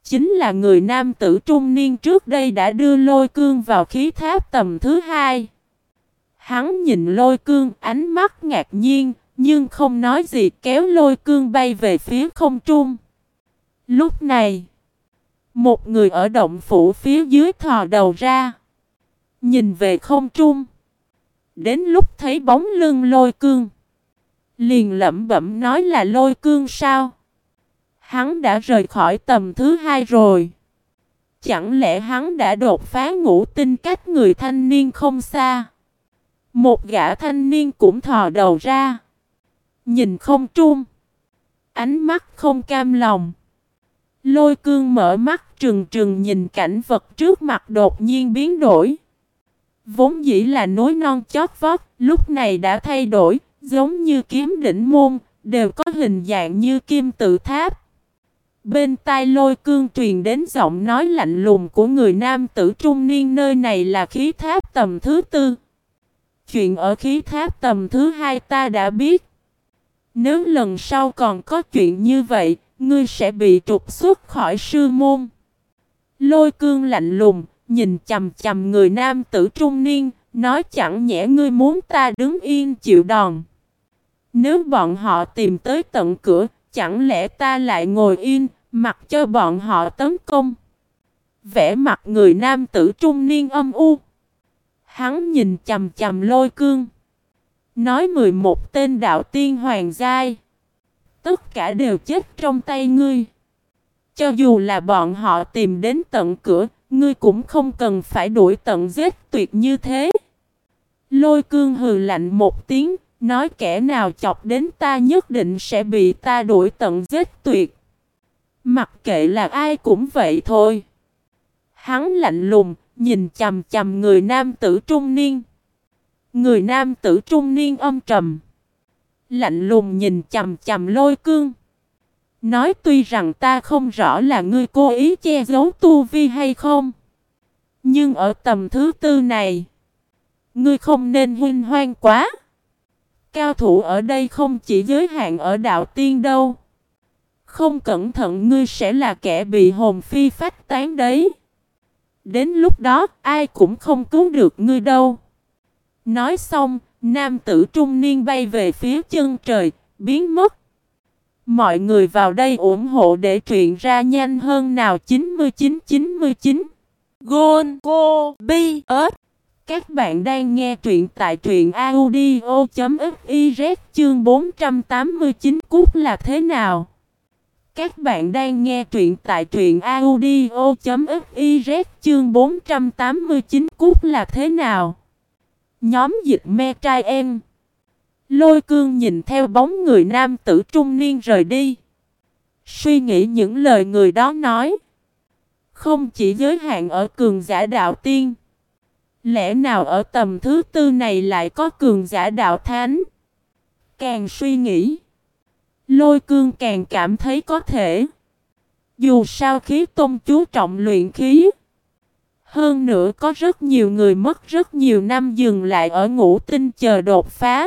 Chính là người nam tử trung niên trước đây đã đưa lôi cương vào khí tháp tầm thứ hai. Hắn nhìn lôi cương ánh mắt ngạc nhiên, nhưng không nói gì kéo lôi cương bay về phía không trung. Lúc này, một người ở động phủ phía dưới thò đầu ra. Nhìn về không trung. Đến lúc thấy bóng lưng lôi cương. Liền lẩm bẩm nói là lôi cương sao? Hắn đã rời khỏi tầm thứ hai rồi. Chẳng lẽ hắn đã đột phá ngũ tinh cách người thanh niên không xa? Một gã thanh niên cũng thò đầu ra. Nhìn không trung. Ánh mắt không cam lòng. Lôi cương mở mắt trừng trừng nhìn cảnh vật trước mặt đột nhiên biến đổi. Vốn dĩ là nối non chót vót, lúc này đã thay đổi, giống như kiếm đỉnh môn, đều có hình dạng như kim tự tháp. Bên tai lôi cương truyền đến giọng nói lạnh lùng của người nam tử trung niên nơi này là khí tháp tầm thứ tư. Chuyện ở khí tháp tầm thứ hai ta đã biết. Nếu lần sau còn có chuyện như vậy, ngươi sẽ bị trục xuất khỏi sư môn. Lôi cương lạnh lùng, nhìn chầm chầm người nam tử trung niên, nói chẳng nhẽ ngươi muốn ta đứng yên chịu đòn. Nếu bọn họ tìm tới tận cửa, chẳng lẽ ta lại ngồi yên, mặc cho bọn họ tấn công? Vẽ mặt người nam tử trung niên âm u. Hắn nhìn chầm chầm lôi cương. Nói 11 tên đạo tiên hoàng giai. Tất cả đều chết trong tay ngươi. Cho dù là bọn họ tìm đến tận cửa, ngươi cũng không cần phải đuổi tận giết tuyệt như thế. Lôi cương hừ lạnh một tiếng, nói kẻ nào chọc đến ta nhất định sẽ bị ta đuổi tận giết tuyệt. Mặc kệ là ai cũng vậy thôi. Hắn lạnh lùng, nhìn chầm chầm người nam tử trung niên. Người nam tử trung niên âm trầm. Lạnh lùng nhìn chầm chầm lôi cương. Nói tuy rằng ta không rõ là ngươi cố ý che giấu tu vi hay không. Nhưng ở tầm thứ tư này. Ngươi không nên huynh hoang quá. Cao thủ ở đây không chỉ giới hạn ở đạo tiên đâu. Không cẩn thận ngươi sẽ là kẻ bị hồn phi phách tán đấy. Đến lúc đó ai cũng không cứu được ngươi đâu. Nói xong, nam tử trung niên bay về phía chân trời, biến mất. Mọi người vào đây ủng hộ để truyện ra nhanh hơn nào 9999. Gôn Cô Bi ớt Các bạn đang nghe truyện tại truyện audio.fiz chương 489 Cút là thế nào? Các bạn đang nghe truyện tại truyện audio.fiz chương 489 Cút là thế nào? Nhóm dịch me trai em Lôi cương nhìn theo bóng người nam tử trung niên rời đi. Suy nghĩ những lời người đó nói. Không chỉ giới hạn ở cường giả đạo tiên. Lẽ nào ở tầm thứ tư này lại có cường giả đạo thánh? Càng suy nghĩ, Lôi cương càng cảm thấy có thể. Dù sao khí tôn chú trọng luyện khí, Hơn nữa có rất nhiều người mất rất nhiều năm dừng lại ở ngũ tinh chờ đột phá.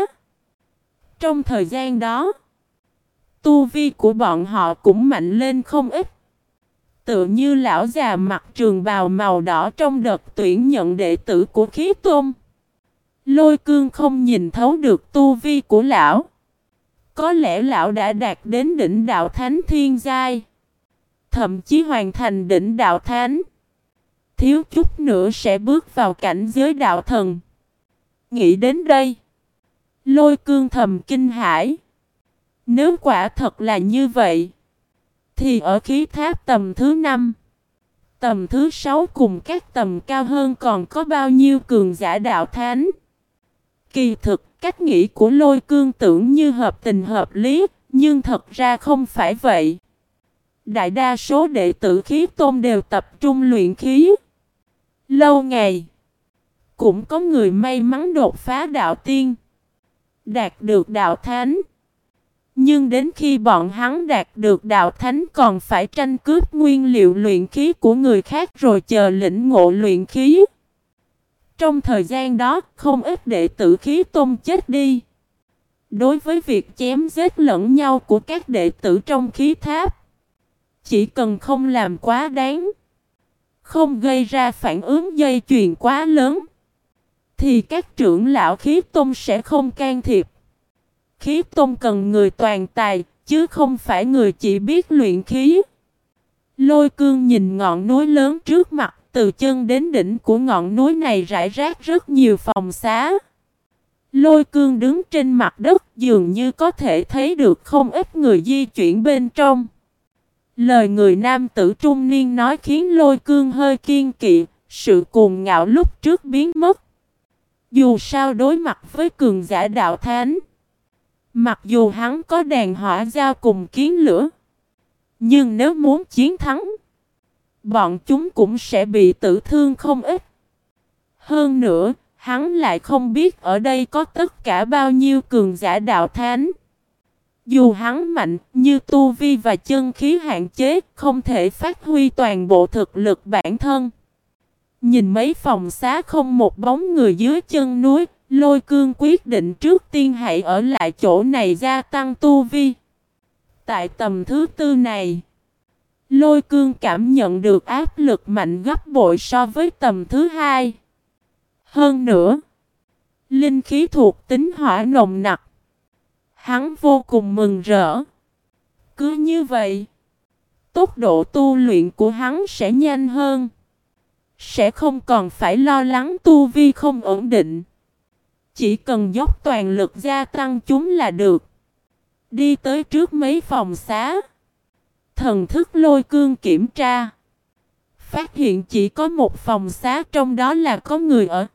Trong thời gian đó Tu vi của bọn họ cũng mạnh lên không ít. Tự như lão già mặc trường bào màu đỏ trong đợt tuyển nhận đệ tử của khí tôn. Lôi cương không nhìn thấu được tu vi của lão. Có lẽ lão đã đạt đến đỉnh đạo thánh thiên giai. Thậm chí hoàn thành đỉnh đạo thánh. Thiếu chút nữa sẽ bước vào cảnh giới đạo thần. Nghĩ đến đây. Lôi cương thầm kinh hãi. Nếu quả thật là như vậy, thì ở khí tháp tầm thứ 5, tầm thứ 6 cùng các tầm cao hơn còn có bao nhiêu cường giả đạo thánh. Kỳ thực, cách nghĩ của lôi cương tưởng như hợp tình hợp lý, nhưng thật ra không phải vậy. Đại đa số đệ tử khí tôn đều tập trung luyện khí. Lâu ngày, cũng có người may mắn đột phá đạo tiên, đạt được đạo thánh. Nhưng đến khi bọn hắn đạt được đạo thánh còn phải tranh cướp nguyên liệu luyện khí của người khác rồi chờ lĩnh ngộ luyện khí. Trong thời gian đó, không ít đệ tử khí tôn chết đi. Đối với việc chém giết lẫn nhau của các đệ tử trong khí tháp, chỉ cần không làm quá đáng, không gây ra phản ứng dây chuyền quá lớn, thì các trưởng lão khí tôn sẽ không can thiệp. Khí tôn cần người toàn tài, chứ không phải người chỉ biết luyện khí. Lôi cương nhìn ngọn núi lớn trước mặt, từ chân đến đỉnh của ngọn núi này rải rác rất nhiều phòng xá. Lôi cương đứng trên mặt đất dường như có thể thấy được không ít người di chuyển bên trong. Lời người nam tử trung niên nói khiến lôi cương hơi kiên kỵ, sự cuồng ngạo lúc trước biến mất. Dù sao đối mặt với cường giả đạo thánh, Mặc dù hắn có đàn hỏa giao cùng kiến lửa. Nhưng nếu muốn chiến thắng. Bọn chúng cũng sẽ bị tử thương không ít. Hơn nữa, hắn lại không biết ở đây có tất cả bao nhiêu cường giả đạo thánh. Dù hắn mạnh như tu vi và chân khí hạn chế, không thể phát huy toàn bộ thực lực bản thân. Nhìn mấy phòng xá không một bóng người dưới chân núi, Lôi cương quyết định trước tiên hãy ở lại chỗ này gia tăng tu vi. Tại tầm thứ tư này, lôi cương cảm nhận được áp lực mạnh gấp bội so với tầm thứ hai. Hơn nữa, linh khí thuộc tính hỏa nồng nặc. Hắn vô cùng mừng rỡ. Cứ như vậy, tốc độ tu luyện của hắn sẽ nhanh hơn. Sẽ không còn phải lo lắng tu vi không ổn định. Chỉ cần dốc toàn lực gia tăng chúng là được. Đi tới trước mấy phòng xá. Thần thức lôi cương kiểm tra. Phát hiện chỉ có một phòng xá trong đó là có người ở.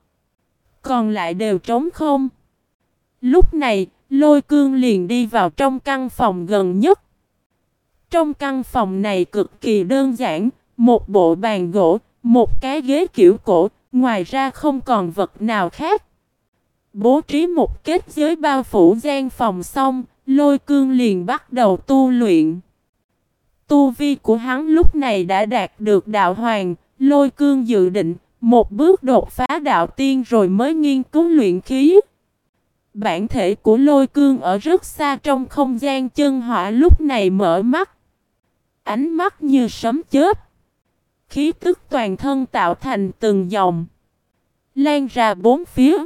Còn lại đều trống không. Lúc này, lôi cương liền đi vào trong căn phòng gần nhất. Trong căn phòng này cực kỳ đơn giản, một bộ bàn gỗ, một cái ghế kiểu cổ, ngoài ra không còn vật nào khác. Bố trí một kết giới bao phủ gian phòng xong, lôi cương liền bắt đầu tu luyện. Tu vi của hắn lúc này đã đạt được đạo hoàng, lôi cương dự định, một bước đột phá đạo tiên rồi mới nghiên cứu luyện khí. Bản thể của lôi cương ở rất xa trong không gian chân hỏa lúc này mở mắt. Ánh mắt như sấm chớp. Khí tức toàn thân tạo thành từng dòng. Lan ra bốn phía.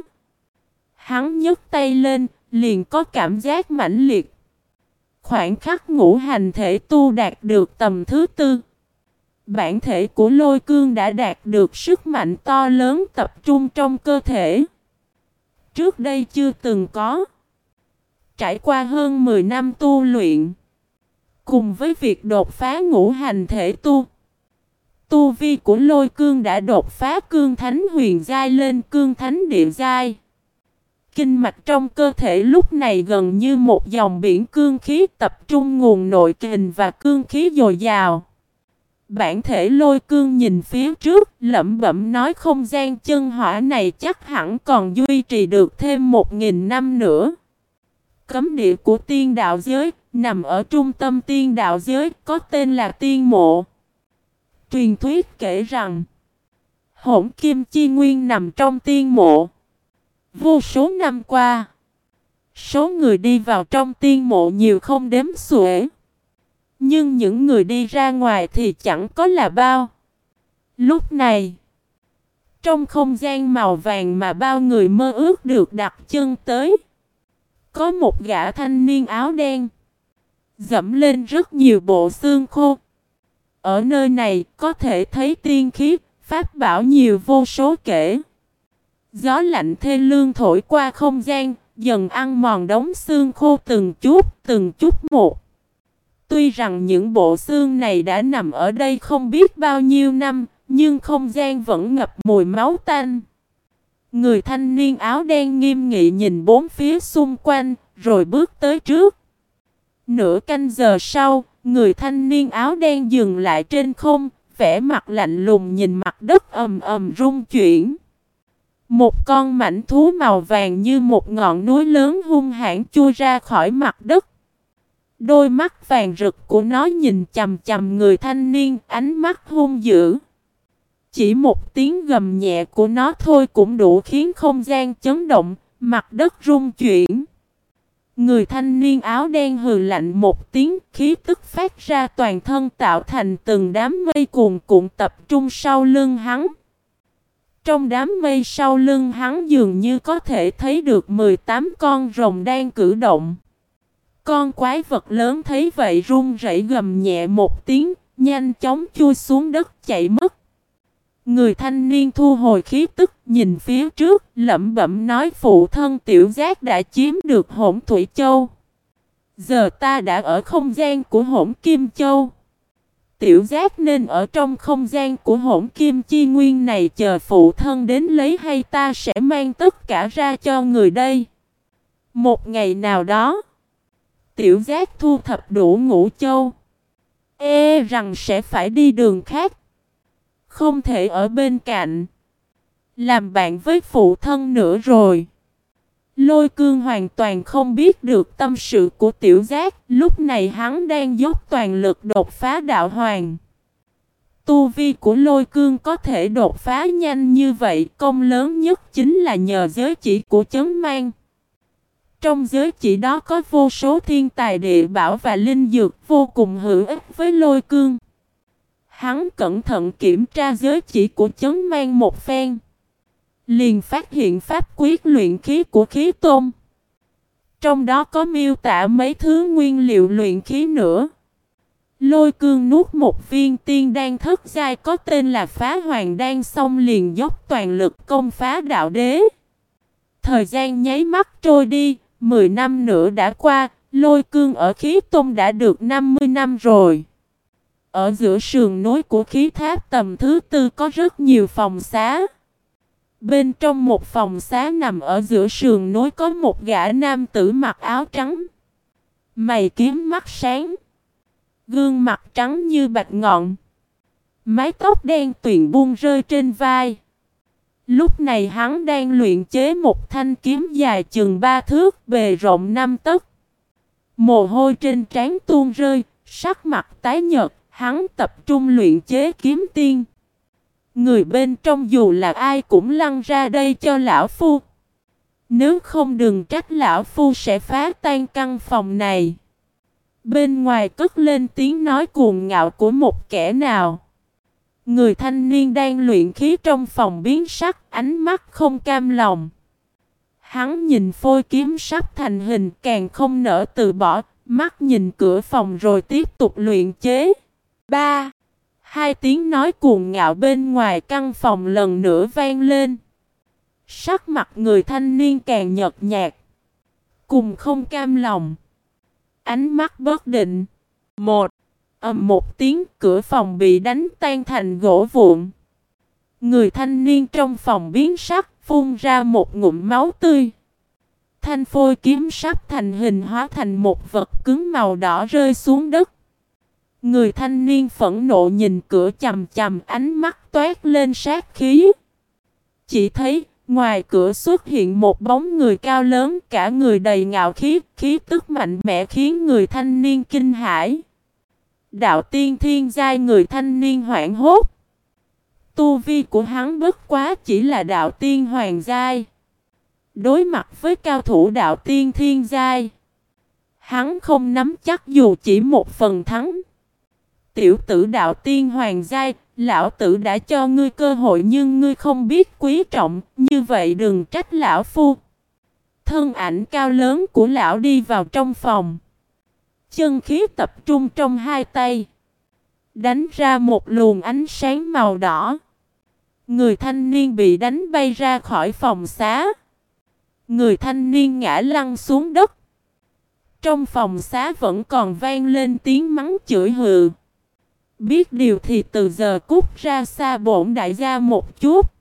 Hắn nhấc tay lên, liền có cảm giác mãnh liệt. Khoảng khắc ngũ hành thể tu đạt được tầm thứ tư. Bản thể của lôi cương đã đạt được sức mạnh to lớn tập trung trong cơ thể. Trước đây chưa từng có. Trải qua hơn 10 năm tu luyện. Cùng với việc đột phá ngũ hành thể tu. Tu vi của lôi cương đã đột phá cương thánh huyền giai lên cương thánh địa giai. Kinh mạch trong cơ thể lúc này gần như một dòng biển cương khí tập trung nguồn nội kình và cương khí dồi dào. Bản thể lôi cương nhìn phía trước, lẩm bẩm nói không gian chân hỏa này chắc hẳn còn duy trì được thêm một nghìn năm nữa. Cấm địa của tiên đạo giới, nằm ở trung tâm tiên đạo giới, có tên là tiên mộ. Truyền thuyết kể rằng, hỗn kim chi nguyên nằm trong tiên mộ. Vô số năm qua, số người đi vào trong tiên mộ nhiều không đếm xuể. Nhưng những người đi ra ngoài thì chẳng có là bao. Lúc này, trong không gian màu vàng mà bao người mơ ước được đặt chân tới, có một gã thanh niên áo đen, dẫm lên rất nhiều bộ xương khô. Ở nơi này có thể thấy tiên khí, pháp bảo nhiều vô số kể. Gió lạnh thê lương thổi qua không gian, dần ăn mòn đống xương khô từng chút, từng chút một. Tuy rằng những bộ xương này đã nằm ở đây không biết bao nhiêu năm, nhưng không gian vẫn ngập mùi máu tanh. Người thanh niên áo đen nghiêm nghị nhìn bốn phía xung quanh, rồi bước tới trước. Nửa canh giờ sau, người thanh niên áo đen dừng lại trên không, vẻ mặt lạnh lùng nhìn mặt đất ầm ầm rung chuyển. Một con mảnh thú màu vàng như một ngọn núi lớn hung hãn chui ra khỏi mặt đất. Đôi mắt vàng rực của nó nhìn chầm chầm người thanh niên, ánh mắt hung dữ. Chỉ một tiếng gầm nhẹ của nó thôi cũng đủ khiến không gian chấn động, mặt đất rung chuyển. Người thanh niên áo đen hừ lạnh một tiếng, khí tức phát ra toàn thân tạo thành từng đám mây cuồn cuộn tập trung sau lưng hắn. Trong đám mây sau lưng hắn dường như có thể thấy được 18 con rồng đang cử động. Con quái vật lớn thấy vậy run rẩy gầm nhẹ một tiếng, nhanh chóng chui xuống đất chạy mất. Người thanh niên thu hồi khí tức, nhìn phía trước, lẩm bẩm nói phụ thân tiểu giác đã chiếm được hỗn thủy châu. Giờ ta đã ở không gian của hỗn kim châu. Tiểu giác nên ở trong không gian của hỗn kim chi nguyên này chờ phụ thân đến lấy hay ta sẽ mang tất cả ra cho người đây. Một ngày nào đó, tiểu giác thu thập đủ ngũ châu. E rằng sẽ phải đi đường khác. Không thể ở bên cạnh. Làm bạn với phụ thân nữa rồi. Lôi cương hoàn toàn không biết được tâm sự của tiểu giác, lúc này hắn đang dốc toàn lực đột phá đạo hoàng. Tu vi của lôi cương có thể đột phá nhanh như vậy, công lớn nhất chính là nhờ giới chỉ của chấn mang. Trong giới chỉ đó có vô số thiên tài địa bảo và linh dược vô cùng hữu ích với lôi cương. Hắn cẩn thận kiểm tra giới chỉ của chấn mang một phen. Liền phát hiện pháp quyết luyện khí của khí tôn. Trong đó có miêu tả mấy thứ nguyên liệu luyện khí nữa. Lôi cương nuốt một viên tiên đan thất giai có tên là phá hoàng đan xong liền dốc toàn lực công phá đạo đế. Thời gian nháy mắt trôi đi, 10 năm nữa đã qua, lôi cương ở khí tôn đã được 50 năm rồi. Ở giữa sườn núi của khí tháp tầm thứ tư có rất nhiều phòng xá. Bên trong một phòng xá nằm ở giữa sườn núi có một gã nam tử mặc áo trắng. Mày kiếm mắt sáng. Gương mặt trắng như bạch ngọn. Mái tóc đen tuyền buông rơi trên vai. Lúc này hắn đang luyện chế một thanh kiếm dài chừng ba thước bề rộng năm tấc. Mồ hôi trên trán tuôn rơi, sắc mặt tái nhợt, hắn tập trung luyện chế kiếm tiên. Người bên trong dù là ai cũng lăn ra đây cho lão phu. Nếu không đừng trách lão phu sẽ phá tan căn phòng này. Bên ngoài cất lên tiếng nói cuồng ngạo của một kẻ nào. Người thanh niên đang luyện khí trong phòng biến sắc, ánh mắt không cam lòng. Hắn nhìn phôi kiếm sắp thành hình càng không nỡ từ bỏ, mắt nhìn cửa phòng rồi tiếp tục luyện chế. Ba, Hai tiếng nói cuồng ngạo bên ngoài căn phòng lần nữa vang lên. Sắc mặt người thanh niên càng nhợt nhạt. Cùng không cam lòng. Ánh mắt bất định. Một. ầm một tiếng cửa phòng bị đánh tan thành gỗ vụn. Người thanh niên trong phòng biến sắc phun ra một ngụm máu tươi. Thanh phôi kiếm sắp thành hình hóa thành một vật cứng màu đỏ rơi xuống đất. Người thanh niên phẫn nộ nhìn cửa chầm chầm ánh mắt toát lên sát khí. Chỉ thấy ngoài cửa xuất hiện một bóng người cao lớn cả người đầy ngạo khí, khí tức mạnh mẽ khiến người thanh niên kinh hãi. Đạo tiên thiên giai người thanh niên hoảng hốt. Tu vi của hắn bất quá chỉ là đạo tiên hoàng giai. Đối mặt với cao thủ đạo tiên thiên giai. Hắn không nắm chắc dù chỉ một phần thắng. Tiểu tử đạo tiên hoàng giai, lão tử đã cho ngươi cơ hội nhưng ngươi không biết quý trọng, như vậy đừng trách lão phu. Thân ảnh cao lớn của lão đi vào trong phòng. Chân khí tập trung trong hai tay. Đánh ra một luồng ánh sáng màu đỏ. Người thanh niên bị đánh bay ra khỏi phòng xá. Người thanh niên ngã lăn xuống đất. Trong phòng xá vẫn còn vang lên tiếng mắng chửi hừ. Biết điều thì từ giờ cút ra xa bổn đại gia một chút.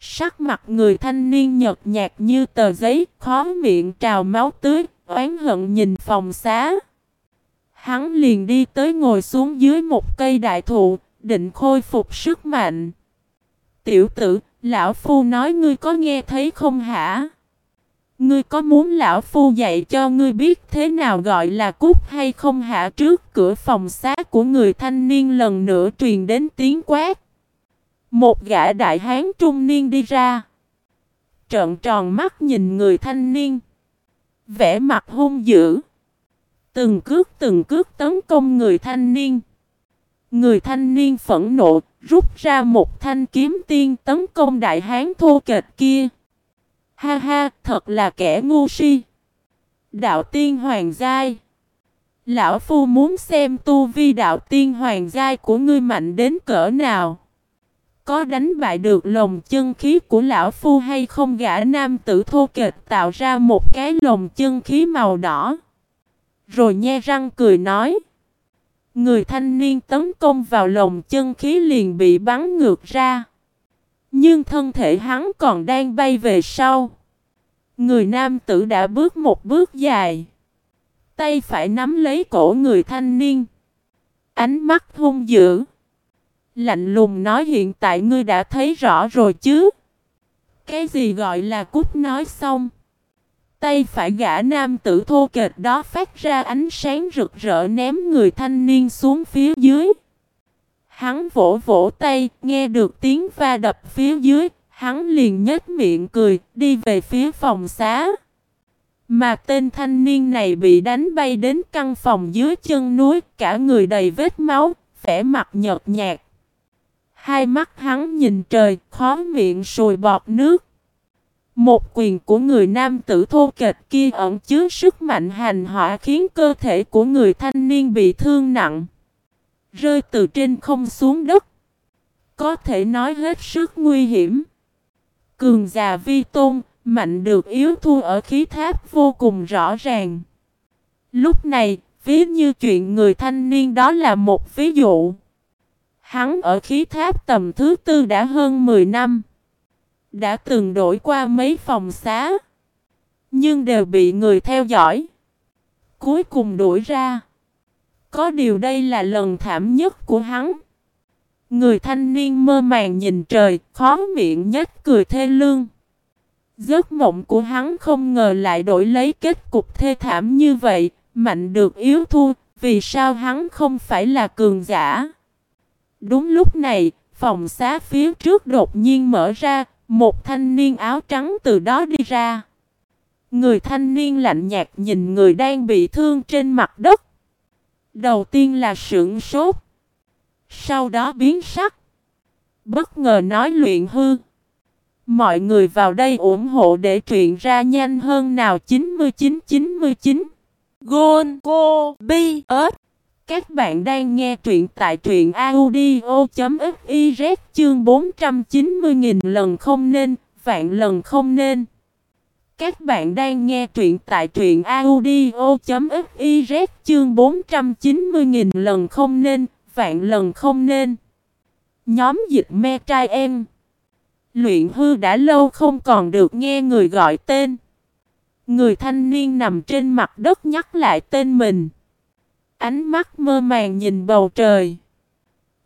Sắc mặt người thanh niên nhợt nhạt như tờ giấy, khó miệng trào máu tưới, oán hận nhìn phòng xá. Hắn liền đi tới ngồi xuống dưới một cây đại thụ, định khôi phục sức mạnh. Tiểu tử, lão phu nói ngươi có nghe thấy không hả? Ngươi có muốn lão phu dạy cho ngươi biết thế nào gọi là cút hay không hả trước cửa phòng xá của người thanh niên lần nữa truyền đến tiếng quát. Một gã đại hán trung niên đi ra. Trợn tròn mắt nhìn người thanh niên. Vẽ mặt hung dữ. Từng cước từng cước tấn công người thanh niên. Người thanh niên phẫn nộ, rút ra một thanh kiếm tiên tấn công đại hán thô kệch kia. Ha ha, thật là kẻ ngu si. Đạo tiên hoàng giai. Lão Phu muốn xem tu vi đạo tiên hoàng giai của ngươi mạnh đến cỡ nào. Có đánh bại được lồng chân khí của Lão Phu hay không gã nam tử thô kệch tạo ra một cái lồng chân khí màu đỏ. Rồi nhe răng cười nói. Người thanh niên tấn công vào lồng chân khí liền bị bắn ngược ra. Nhưng thân thể hắn còn đang bay về sau. Người nam tử đã bước một bước dài. Tay phải nắm lấy cổ người thanh niên. Ánh mắt hung dữ. Lạnh lùng nói hiện tại ngươi đã thấy rõ rồi chứ. Cái gì gọi là cút nói xong. Tay phải gã nam tử thô kệch đó phát ra ánh sáng rực rỡ ném người thanh niên xuống phía dưới. Hắn vỗ vỗ tay, nghe được tiếng va đập phía dưới, hắn liền nhếch miệng cười, đi về phía phòng xá. Mà tên thanh niên này bị đánh bay đến căn phòng dưới chân núi, cả người đầy vết máu, vẻ mặt nhợt nhạt. Hai mắt hắn nhìn trời, khó miệng sùi bọt nước. Một quyền của người nam tử thô kệch kia ẩn chứa sức mạnh hành hỏa khiến cơ thể của người thanh niên bị thương nặng. Rơi từ trên không xuống đất. Có thể nói hết sức nguy hiểm. Cường già vi tôn, mạnh được yếu thua ở khí tháp vô cùng rõ ràng. Lúc này, ví như chuyện người thanh niên đó là một ví dụ. Hắn ở khí tháp tầm thứ tư đã hơn 10 năm. Đã từng đổi qua mấy phòng xá. Nhưng đều bị người theo dõi. Cuối cùng đuổi ra. Có điều đây là lần thảm nhất của hắn. Người thanh niên mơ màng nhìn trời, khó miệng nhếch cười thê lương. Giấc mộng của hắn không ngờ lại đổi lấy kết cục thê thảm như vậy, mạnh được yếu thua, vì sao hắn không phải là cường giả. Đúng lúc này, phòng xá phía trước đột nhiên mở ra, một thanh niên áo trắng từ đó đi ra. Người thanh niên lạnh nhạt nhìn người đang bị thương trên mặt đất. Đầu tiên là sưởng sốt. Sau đó biến sắc. Bất ngờ nói luyện hư. Mọi người vào đây ủng hộ để truyện ra nhanh hơn nào 9999. Gôn Cô Bi ớt. Các bạn đang nghe truyện tại truyện audio.fiz chương 490.000 lần không nên, vạn lần không nên. Các bạn đang nghe truyện tại truyện audio.fiz chương 490.000 lần không nên, vạn lần không nên. Nhóm dịch me trai em. Luyện hư đã lâu không còn được nghe người gọi tên. Người thanh niên nằm trên mặt đất nhắc lại tên mình. Ánh mắt mơ màng nhìn bầu trời.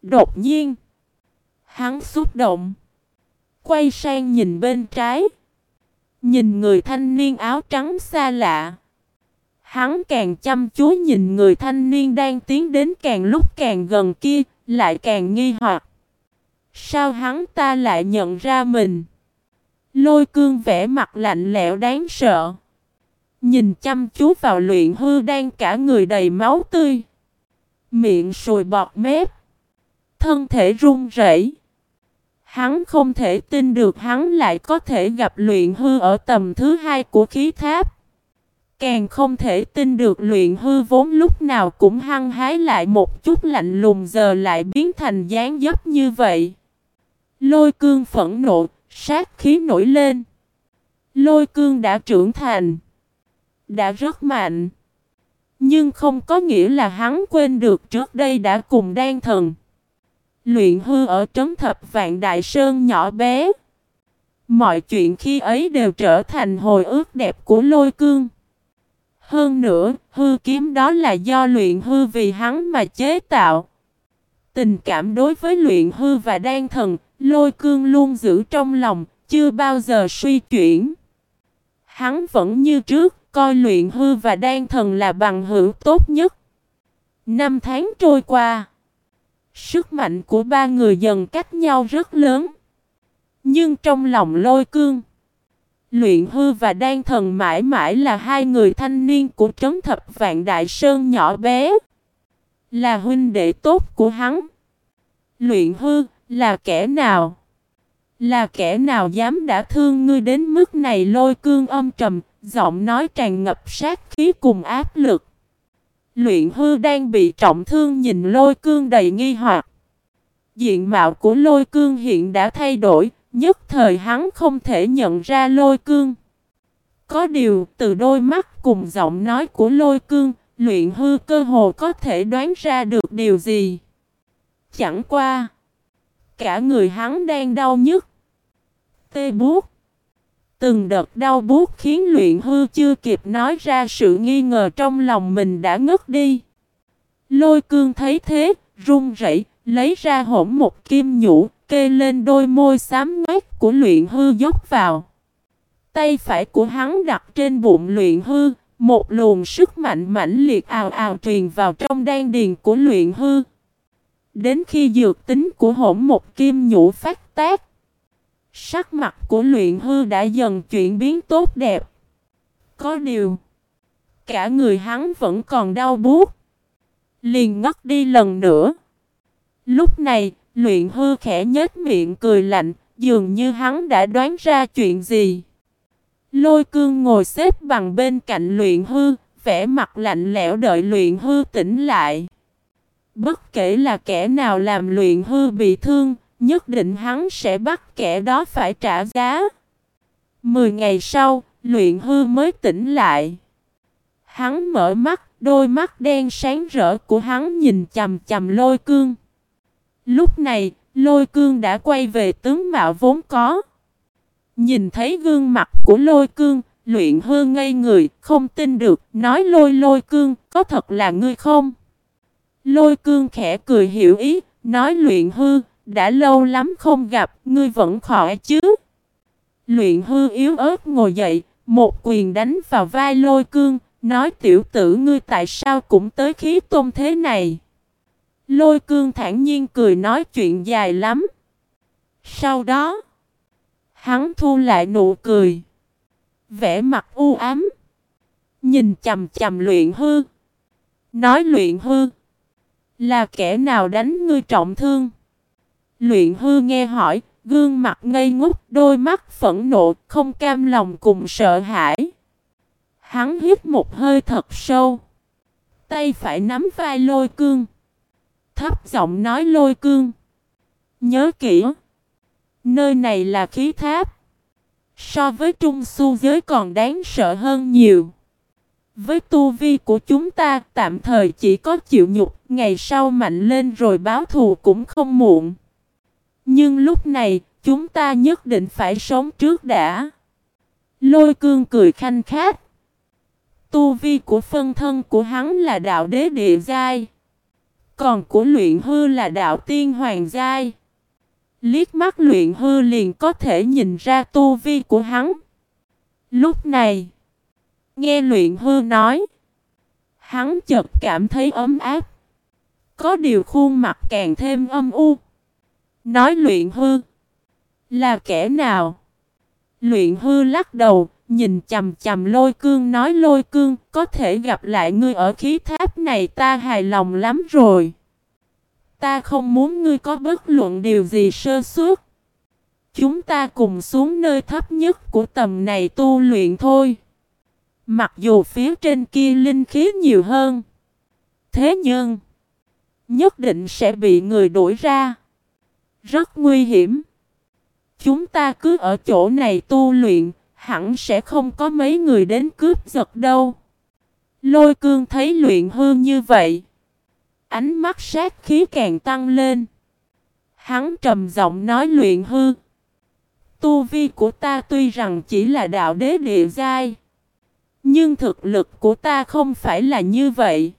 Đột nhiên. Hắn xúc động. Quay sang nhìn bên trái. Nhìn người thanh niên áo trắng xa lạ. Hắn càng chăm chú nhìn người thanh niên đang tiến đến càng lúc càng gần kia, lại càng nghi hoặc. Sao hắn ta lại nhận ra mình? Lôi cương vẽ mặt lạnh lẽo đáng sợ. Nhìn chăm chú vào luyện hư đang cả người đầy máu tươi. Miệng sùi bọt mép. Thân thể run rẩy. Hắn không thể tin được hắn lại có thể gặp luyện hư ở tầm thứ hai của khí tháp. Càng không thể tin được luyện hư vốn lúc nào cũng hăng hái lại một chút lạnh lùng giờ lại biến thành dáng dấp như vậy. Lôi cương phẫn nộ, sát khí nổi lên. Lôi cương đã trưởng thành. Đã rất mạnh. Nhưng không có nghĩa là hắn quên được trước đây đã cùng đan thần. Luyện hư ở trấn thập vạn đại sơn nhỏ bé. Mọi chuyện khi ấy đều trở thành hồi ước đẹp của lôi cương. Hơn nữa, hư kiếm đó là do luyện hư vì hắn mà chế tạo. Tình cảm đối với luyện hư và đan thần, lôi cương luôn giữ trong lòng, chưa bao giờ suy chuyển. Hắn vẫn như trước, coi luyện hư và đan thần là bằng hữu tốt nhất. Năm tháng trôi qua, sức mạnh của ba người dần cách nhau rất lớn. Nhưng trong lòng lôi cương, luyện hư và đan thần mãi mãi là hai người thanh niên của trấn thập vạn đại sơn nhỏ bé. Là huynh đệ tốt của hắn. Luyện hư là kẻ nào? Là kẻ nào dám đã thương ngươi đến mức này lôi cương âm trầm, giọng nói tràn ngập sát khí cùng áp lực. Luyện hư đang bị trọng thương nhìn lôi cương đầy nghi hoặc. Diện mạo của lôi cương hiện đã thay đổi, nhất thời hắn không thể nhận ra lôi cương. Có điều, từ đôi mắt cùng giọng nói của lôi cương, luyện hư cơ hồ có thể đoán ra được điều gì. Chẳng qua, cả người hắn đang đau nhức. Tê buốt. Từng đợt đau buốt khiến luyện hư chưa kịp nói ra sự nghi ngờ trong lòng mình đã ngất đi. Lôi cương thấy thế, run rẩy, lấy ra hổm một kim nhũ, kê lên đôi môi xám ngoét của luyện hư dốc vào. Tay phải của hắn đặt trên bụng luyện hư, một luồng sức mạnh mãnh liệt ào ào truyền vào trong đan điền của luyện hư. Đến khi dược tính của hổm một kim nhũ phát tác, Sắc mặt của luyện hư đã dần chuyển biến tốt đẹp. Có điều, cả người hắn vẫn còn đau buốt. Liền ngất đi lần nữa. Lúc này, luyện hư khẽ nhếch miệng cười lạnh, dường như hắn đã đoán ra chuyện gì. Lôi cương ngồi xếp bằng bên cạnh luyện hư, vẻ mặt lạnh lẽo đợi luyện hư tỉnh lại. Bất kể là kẻ nào làm luyện hư bị thương, Nhất định hắn sẽ bắt kẻ đó phải trả giá. Mười ngày sau, luyện hư mới tỉnh lại. Hắn mở mắt, đôi mắt đen sáng rỡ của hắn nhìn chầm chầm lôi cương. Lúc này, lôi cương đã quay về tướng mạo vốn có. Nhìn thấy gương mặt của lôi cương, luyện hư ngây người, không tin được, nói lôi lôi cương, có thật là ngươi không? Lôi cương khẽ cười hiểu ý, nói luyện hư, đã lâu lắm không gặp, ngươi vẫn khỏe chứ? Luyện hư yếu ớt ngồi dậy, một quyền đánh vào vai lôi cương, nói tiểu tử ngươi tại sao cũng tới khí tôn thế này? Lôi cương thản nhiên cười nói chuyện dài lắm. Sau đó, hắn thu lại nụ cười. Vẽ mặt u ám. Nhìn chầm chầm luyện hư. Nói luyện hư. Là kẻ nào đánh ngươi trọng thương? Luyện hư nghe hỏi, gương mặt ngây ngốc, đôi mắt phẫn nộ, không cam lòng cùng sợ hãi. Hắn hít một hơi thật sâu. Tay phải nắm vai lôi cương. Thấp giọng nói lôi cương. Nhớ kỹ. Nơi này là khí tháp. So với trung su giới còn đáng sợ hơn nhiều. Với tu vi của chúng ta tạm thời chỉ có chịu nhục, ngày sau mạnh lên rồi báo thù cũng không muộn. Nhưng lúc này, chúng ta nhất định phải sống trước đã. Lôi cương cười khanh khát. Tu vi của phân thân của hắn là đạo đế địa giai. Còn của luyện hư là đạo tiên hoàng giai. Liếc mắt luyện hư liền có thể nhìn ra tu vi của hắn. Lúc này, nghe luyện hư nói, hắn chợt cảm thấy ấm áp. Có điều khuôn mặt càng thêm âm u. Nói luyện hư, là kẻ nào? Luyện hư lắc đầu, nhìn chầm chầm lôi cương nói lôi cương, có thể gặp lại ngươi ở khí tháp này ta hài lòng lắm rồi. Ta không muốn ngươi có bất luận điều gì sơ suất. Chúng ta cùng xuống nơi thấp nhất của tầm này tu luyện thôi. Mặc dù phía trên kia linh khí nhiều hơn. Thế nhưng, nhất định sẽ bị người đuổi ra. Rất nguy hiểm. Chúng ta cứ ở chỗ này tu luyện, hẳn sẽ không có mấy người đến cướp giật đâu. Lôi cương thấy luyện hư như vậy. Ánh mắt sát khí càng tăng lên. Hắn trầm giọng nói luyện hư. Tu vi của ta tuy rằng chỉ là đạo đế địa giai. Nhưng thực lực của ta không phải là như vậy.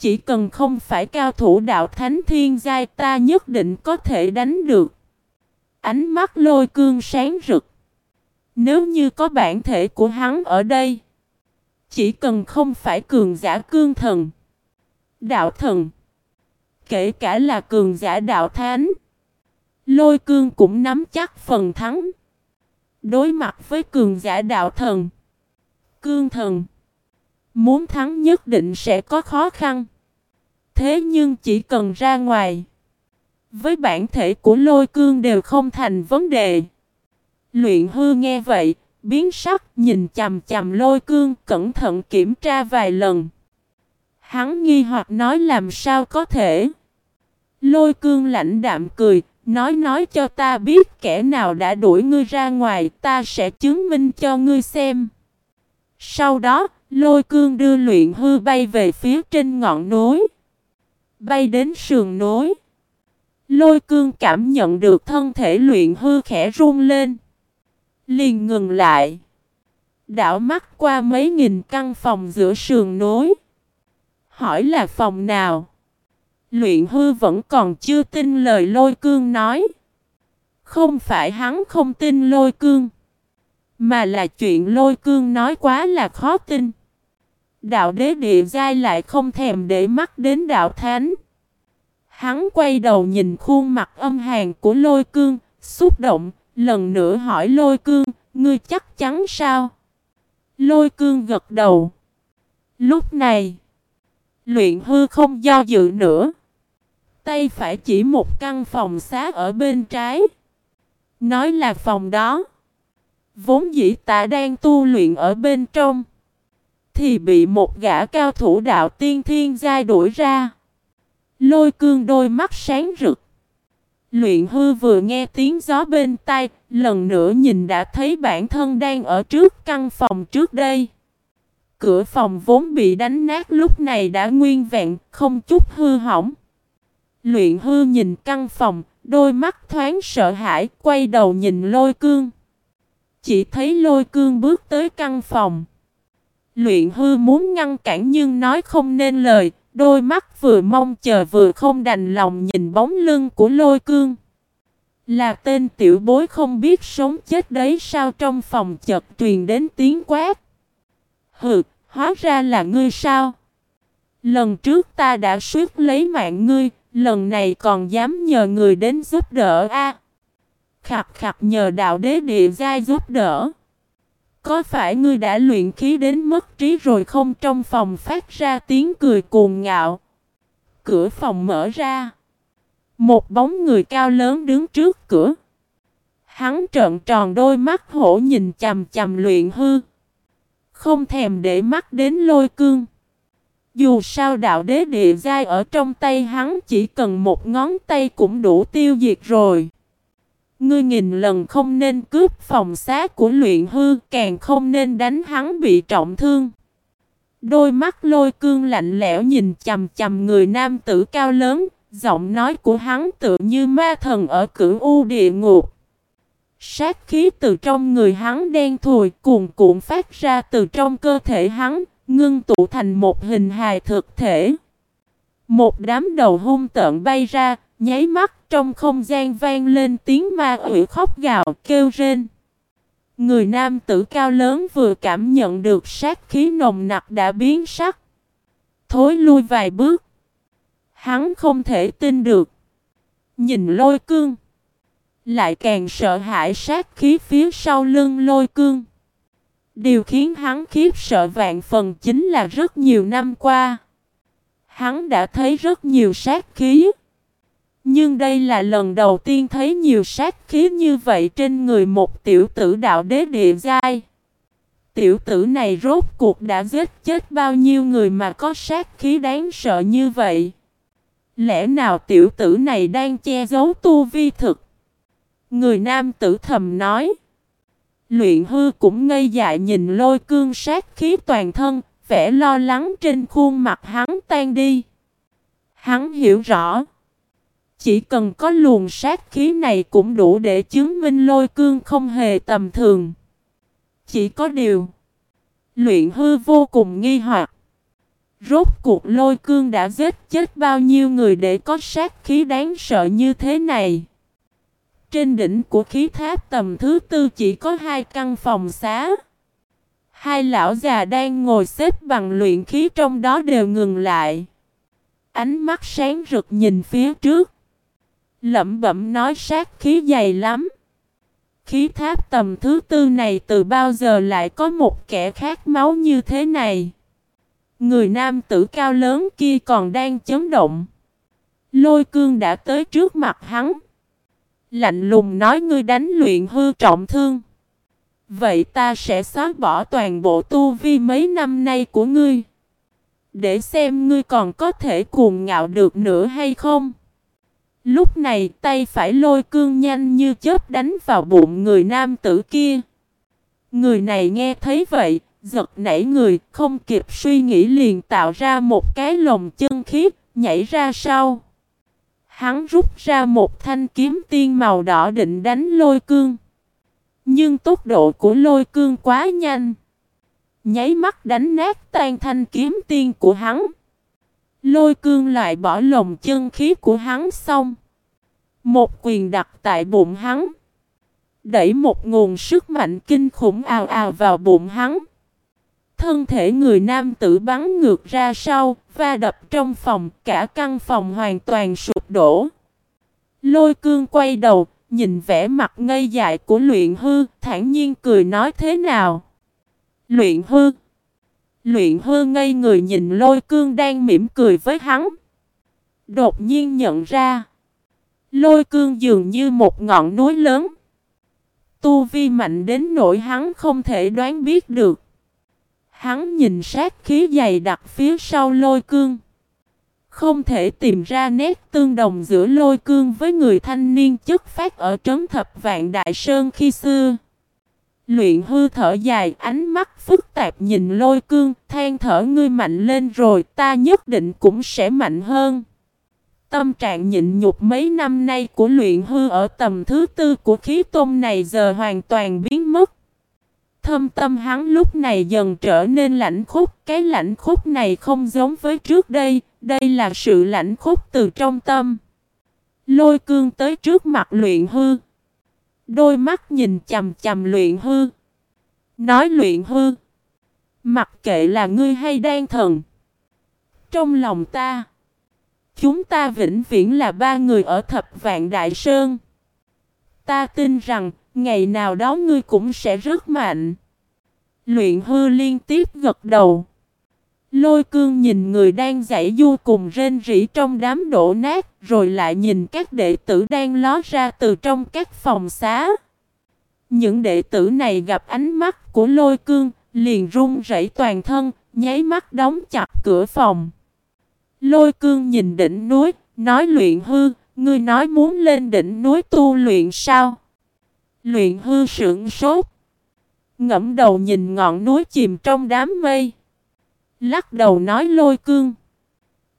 Chỉ cần không phải cao thủ đạo thánh thiên giai ta nhất định có thể đánh được. Ánh mắt lôi cương sáng rực. Nếu như có bản thể của hắn ở đây. Chỉ cần không phải cường giả cương thần. Đạo thần. Kể cả là cường giả đạo thánh. Lôi cương cũng nắm chắc phần thắng. Đối mặt với cường giả đạo thần. Cương thần. Muốn thắng nhất định sẽ có khó khăn. Thế nhưng chỉ cần ra ngoài. Với bản thể của lôi cương đều không thành vấn đề. Luyện hư nghe vậy, biến sắc nhìn chầm chầm lôi cương cẩn thận kiểm tra vài lần. Hắn nghi hoặc nói làm sao có thể. Lôi cương lãnh đạm cười, nói nói cho ta biết kẻ nào đã đuổi ngươi ra ngoài, ta sẽ chứng minh cho ngươi xem. Sau đó, lôi cương đưa luyện hư bay về phía trên ngọn núi. Bay đến sườn núi. Lôi cương cảm nhận được thân thể luyện hư khẽ run lên. Liền ngừng lại. Đảo mắt qua mấy nghìn căn phòng giữa sườn núi. Hỏi là phòng nào? Luyện hư vẫn còn chưa tin lời lôi cương nói. Không phải hắn không tin lôi cương. Mà là chuyện lôi cương nói quá là khó tin. Đạo đế địa giai lại không thèm để mắt đến đạo thánh. Hắn quay đầu nhìn khuôn mặt âm hàn của lôi cương, xúc động, lần nữa hỏi lôi cương, ngươi chắc chắn sao? Lôi cương gật đầu. Lúc này, luyện hư không do dự nữa. Tay phải chỉ một căn phòng xá ở bên trái. Nói là phòng đó. Vốn dĩ ta đang tu luyện ở bên trong. Thì bị một gã cao thủ đạo tiên thiên giai đuổi ra. Lôi cương đôi mắt sáng rực. Luyện hư vừa nghe tiếng gió bên tai, lần nữa nhìn đã thấy bản thân đang ở trước căn phòng trước đây. Cửa phòng vốn bị đánh nát lúc này đã nguyên vẹn, không chút hư hỏng. Luyện hư nhìn căn phòng, đôi mắt thoáng sợ hãi, quay đầu nhìn lôi cương. Chỉ thấy lôi cương bước tới căn phòng. Luyện hư muốn ngăn cản nhưng nói không nên lời, đôi mắt vừa mong chờ vừa không đành lòng nhìn bóng lưng của lôi cương. Là tên tiểu bối không biết sống chết đấy sao trong phòng chợt truyền đến tiếng quát. Hừ, hóa ra là ngươi sao? Lần trước ta đã suýt lấy mạng ngươi, lần này còn dám nhờ người đến giúp đỡ a. Khặt khặt nhờ đạo đế địa giai giúp đỡ. Có phải ngươi đã luyện khí đến mất trí rồi không trong phòng phát ra tiếng cười cuồng ngạo. Cửa phòng mở ra. Một bóng người cao lớn đứng trước cửa. Hắn trợn tròn đôi mắt hổ nhìn chầm chầm luyện hư. Không thèm để mắt đến lôi cương. Dù sao đạo đế địa giai ở trong tay hắn chỉ cần một ngón tay cũng đủ tiêu diệt rồi. Ngươi nghìn lần không nên cướp phòng xá của luyện hư, càng không nên đánh hắn bị trọng thương. Đôi mắt lôi cương lạnh lẽo nhìn chầm chầm người nam tử cao lớn, giọng nói của hắn tựa như ma thần ở cửu u địa ngục. Sát khí từ trong người hắn đen thùi cuồn cuộn phát ra từ trong cơ thể hắn, ngưng tụ thành một hình hài thực thể. Một đám đầu hung tợn bay ra, nháy mắt trong không gian vang lên tiếng ma quỷ khóc gào kêu rên. Người nam tử cao lớn vừa cảm nhận được sát khí nồng nặc đã biến sắc. Thối lui vài bước. Hắn không thể tin được. Nhìn lôi cương. Lại càng sợ hãi sát khí phía sau lưng lôi cương. Điều khiến hắn khiếp sợ vạn phần chính là rất nhiều năm qua. Hắn đã thấy rất nhiều sát khí. Nhưng đây là lần đầu tiên thấy nhiều sát khí như vậy trên người một tiểu tử đạo đế địa giai. Tiểu tử này rốt cuộc đã giết chết bao nhiêu người mà có sát khí đáng sợ như vậy. Lẽ nào tiểu tử này đang che giấu tu vi thực? Người nam tử thầm nói. Luyện hư cũng ngây dại nhìn lôi cương sát khí toàn thân, vẻ lo lắng trên khuôn mặt hắn tan đi. Hắn hiểu rõ. Chỉ cần có luồng sát khí này cũng đủ để chứng minh lôi cương không hề tầm thường. Chỉ có điều. Luyện hư vô cùng nghi hoặc. Rốt cuộc lôi cương đã giết chết bao nhiêu người để có sát khí đáng sợ như thế này. Trên đỉnh của khí tháp tầm thứ tư chỉ có hai căn phòng xá. Hai lão già đang ngồi xếp bằng luyện khí trong đó đều ngừng lại. Ánh mắt sáng rực nhìn phía trước. Lẩm bẩm nói sát khí dày lắm. Khí tháp tầm thứ tư này từ bao giờ lại có một kẻ khát máu như thế này. Người nam tử cao lớn kia còn đang chấn động. Lôi cương đã tới trước mặt hắn. Lạnh lùng nói ngươi đánh luyện hư trọng thương. Vậy ta sẽ xóa bỏ toàn bộ tu vi mấy năm nay của ngươi. Để xem ngươi còn có thể cuồng ngạo được nữa hay không. Lúc này tay phải lôi cương nhanh như chớp đánh vào bụng người nam tử kia. Người này nghe thấy vậy, giật nảy người, không kịp suy nghĩ liền tạo ra một cái lồng chân khiếp, nhảy ra sau. Hắn rút ra một thanh kiếm tiên màu đỏ định đánh lôi cương. Nhưng tốc độ của lôi cương quá nhanh. Nháy mắt đánh nát tan thanh kiếm tiên của hắn. Lôi cương lại bỏ lồng chân khí của hắn xong. Một quyền đặt tại bụng hắn. Đẩy một nguồn sức mạnh kinh khủng ào ào vào bụng hắn. Thân thể người nam tử bắn ngược ra sau, va đập trong phòng, cả căn phòng hoàn toàn sụp đổ. Lôi cương quay đầu, nhìn vẻ mặt ngây dại của luyện hư, thản nhiên cười nói thế nào. Luyện hư. Luyện hư ngây người nhìn lôi cương đang mỉm cười với hắn. Đột nhiên nhận ra. Lôi cương dường như một ngọn núi lớn. Tu vi mạnh đến nỗi hắn không thể đoán biết được. Hắn nhìn sát khí dày đặc phía sau lôi cương. Không thể tìm ra nét tương đồng giữa lôi cương với người thanh niên chất phát ở trấn thập vạn đại sơn khi xưa. Luyện hư thở dài ánh mắt phức tạp nhìn lôi cương, than thở ngươi mạnh lên rồi ta nhất định cũng sẽ mạnh hơn. Tâm trạng nhịn nhục mấy năm nay của luyện hư ở tầm thứ tư của khí tôn này giờ hoàn toàn biến mất. Thâm tâm hắn lúc này dần trở nên lạnh khúc, cái lạnh khúc này không giống với trước đây, đây là sự lạnh khúc từ trong tâm. Lôi cương tới trước mặt luyện hư. Đôi mắt nhìn chầm chầm luyện hư. Nói luyện hư. Mặc kệ là ngươi hay đan thần. Trong lòng ta. Chúng ta vĩnh viễn là ba người ở thập vạn đại sơn. Ta tin rằng, ngày nào đó ngươi cũng sẽ rất mạnh. Luyện hư liên tiếp gật đầu. Lôi cương nhìn người đang giải du cùng rên rỉ trong đám đổ nát, rồi lại nhìn các đệ tử đang ló ra từ trong các phòng xá. Những đệ tử này gặp ánh mắt của lôi cương, liền run rẩy toàn thân, nháy mắt đóng chặt cửa phòng. Lôi cương nhìn đỉnh núi, nói luyện hư, ngươi nói muốn lên đỉnh núi tu luyện sao? Luyện hư sững sốt. Ngẫm đầu nhìn ngọn núi chìm trong đám mây. Lắc đầu nói lôi cương.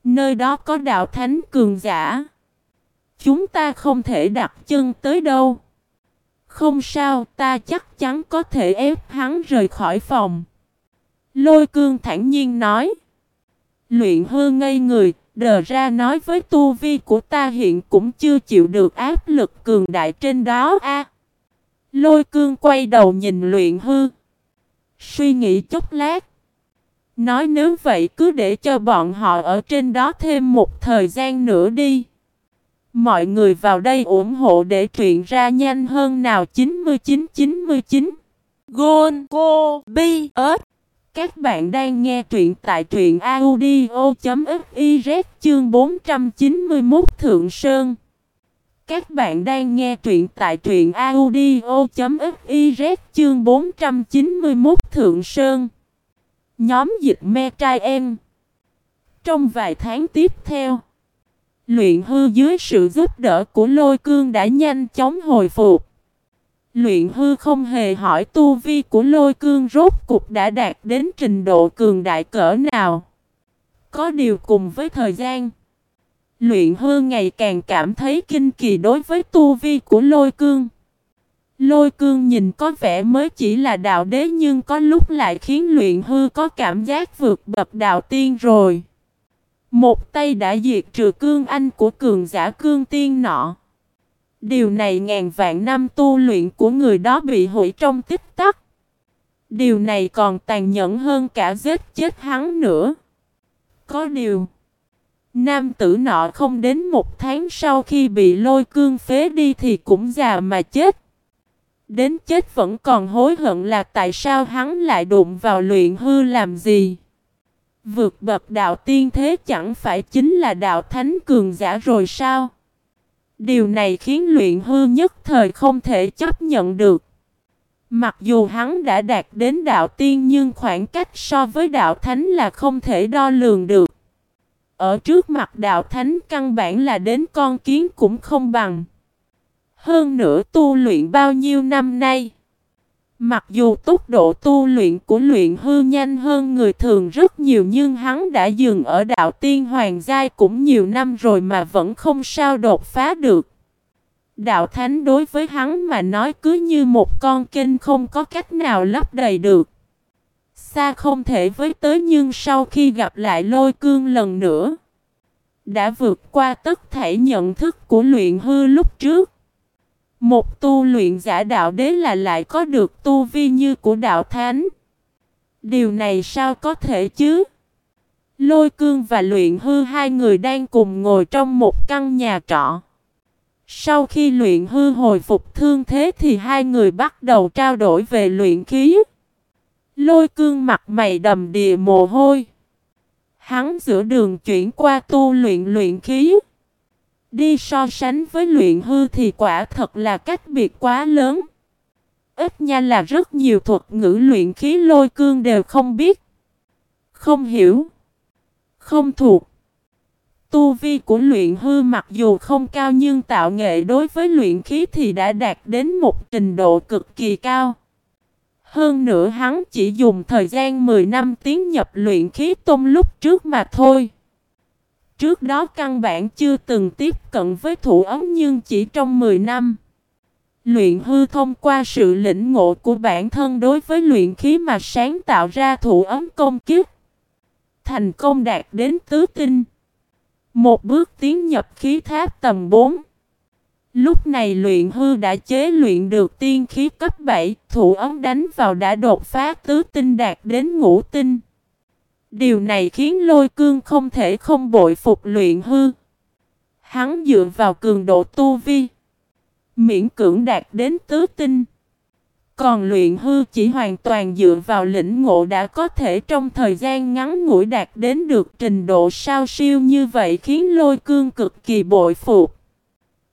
Nơi đó có đạo thánh cường giả. Chúng ta không thể đặt chân tới đâu. Không sao, ta chắc chắn có thể ép hắn rời khỏi phòng. Lôi cương thản nhiên nói. Luyện hư ngây người, đờ ra nói với tu vi của ta hiện cũng chưa chịu được áp lực cường đại trên đó a. lôi cương quay đầu nhìn luyện hư. Suy nghĩ chốc lát. Nói nếu vậy cứ để cho bọn họ ở trên đó thêm một thời gian nữa đi. Mọi người vào đây ủng hộ để truyện ra nhanh hơn nào. 9999 Gôn, Cô, Bi ớt Các bạn đang nghe truyện tại truyện audio.fiz chương 491 Thượng Sơn. Các bạn đang nghe truyện tại truyện audio.fiz chương 491 Thượng Sơn. Nhóm dịch me trai em Trong vài tháng tiếp theo, Luyện hư dưới sự giúp đỡ của lôi cương đã nhanh chóng hồi phục. Luyện hư không hề hỏi tu vi của lôi cương rốt cục đã đạt đến trình độ cường đại cỡ nào. Có điều cùng với thời gian. Luyện hư ngày càng cảm thấy kinh kỳ đối với tu vi của lôi cương. Lôi cương nhìn có vẻ mới chỉ là đạo đế nhưng có lúc lại khiến luyện hư có cảm giác vượt bậc đạo tiên rồi. Một tay đã diệt trừ cương anh của cường giả cương tiên nọ. Điều này ngàn vạn năm tu luyện của người đó bị hủy trong tích tắc. Điều này còn tàn nhẫn hơn cả giết chết hắn nữa. Có điều, nam tử nọ không đến một tháng sau khi bị lôi cương phế đi thì cũng già mà chết. Đến chết vẫn còn hối hận là tại sao hắn lại đụng vào luyện hư làm gì. Vượt bậc đạo tiên thế chẳng phải chính là đạo thánh cường giả rồi sao? Điều này khiến luyện hư nhất thời không thể chấp nhận được. Mặc dù hắn đã đạt đến đạo tiên nhưng khoảng cách so với đạo thánh là không thể đo lường được. Ở trước mặt đạo thánh căn bản là đến con kiến cũng không bằng. Hơn nữa tu luyện bao nhiêu năm nay. Mặc dù tốc độ tu luyện của luyện hư nhanh hơn người thường rất nhiều nhưng hắn đã dừng ở đạo tiên hoàng giai cũng nhiều năm rồi mà vẫn không sao đột phá được. Đạo thánh đối với hắn mà nói cứ như một con kênh không có cách nào lấp đầy được. Xa không thể với tới nhưng sau khi gặp lại lôi cương lần nữa, đã vượt qua tất thể nhận thức của luyện hư lúc trước. Một tu luyện giả đạo đế là lại có được tu vi như của đạo thánh. Điều này sao có thể chứ? Lôi cương và luyện hư hai người đang cùng ngồi trong một căn nhà trọ. Sau khi luyện hư hồi phục thương thế thì hai người bắt đầu trao đổi về luyện khí. Lôi cương mặt mày đầm đìa mồ hôi. Hắn giữa đường chuyển qua tu luyện luyện khí. Đi so sánh với luyện hư thì quả thật là cách biệt quá lớn. Ít nha là rất nhiều thuật ngữ luyện khí lôi cương đều không biết. Không hiểu. Không thuộc. Tu vi của luyện hư mặc dù không cao nhưng tạo nghệ đối với luyện khí thì đã đạt đến một trình độ cực kỳ cao. Hơn nữa hắn chỉ dùng thời gian 10 năm tiến nhập luyện khí tôm lúc trước mà thôi. Trước đó căn bản chưa từng tiếp cận với thủ ấm nhưng chỉ trong 10 năm. Luyện hư thông qua sự lĩnh ngộ của bản thân đối với luyện khí mà sáng tạo ra thủ ấm công kiếp. Thành công đạt đến tứ tinh. Một bước tiến nhập khí tháp tầm 4. Lúc này luyện hư đã chế luyện được tiên khí cấp 7, thủ ấm đánh vào đã đột phá tứ tinh đạt đến ngũ tinh. Điều này khiến lôi cương không thể không bội phục luyện hư. Hắn dựa vào cường độ tu vi. Miễn cưỡng đạt đến tứ tinh. Còn luyện hư chỉ hoàn toàn dựa vào lĩnh ngộ đã có thể trong thời gian ngắn ngủi đạt đến được trình độ sao siêu như vậy khiến lôi cương cực kỳ bội phục.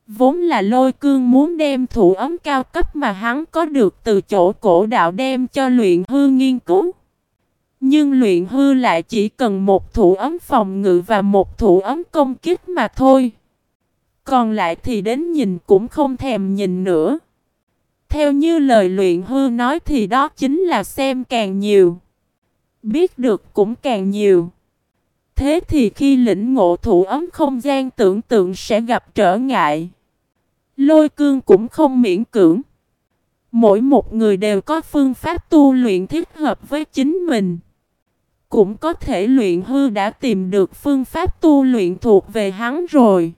Vốn là lôi cương muốn đem thủ ấm cao cấp mà hắn có được từ chỗ cổ đạo đem cho luyện hư nghiên cứu. Nhưng luyện hư lại chỉ cần một thủ ấm phòng ngự và một thủ ấm công kích mà thôi. Còn lại thì đến nhìn cũng không thèm nhìn nữa. Theo như lời luyện hư nói thì đó chính là xem càng nhiều. Biết được cũng càng nhiều. Thế thì khi lĩnh ngộ thủ ấm không gian tưởng tượng sẽ gặp trở ngại. Lôi cương cũng không miễn cưỡng. Mỗi một người đều có phương pháp tu luyện thích hợp với chính mình. Cũng có thể luyện hư đã tìm được phương pháp tu luyện thuộc về hắn rồi.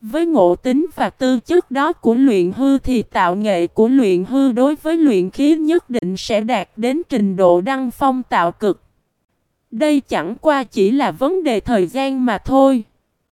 Với ngộ tính và tư chất đó của luyện hư thì tạo nghệ của luyện hư đối với luyện khí nhất định sẽ đạt đến trình độ đăng phong tạo cực. Đây chẳng qua chỉ là vấn đề thời gian mà thôi.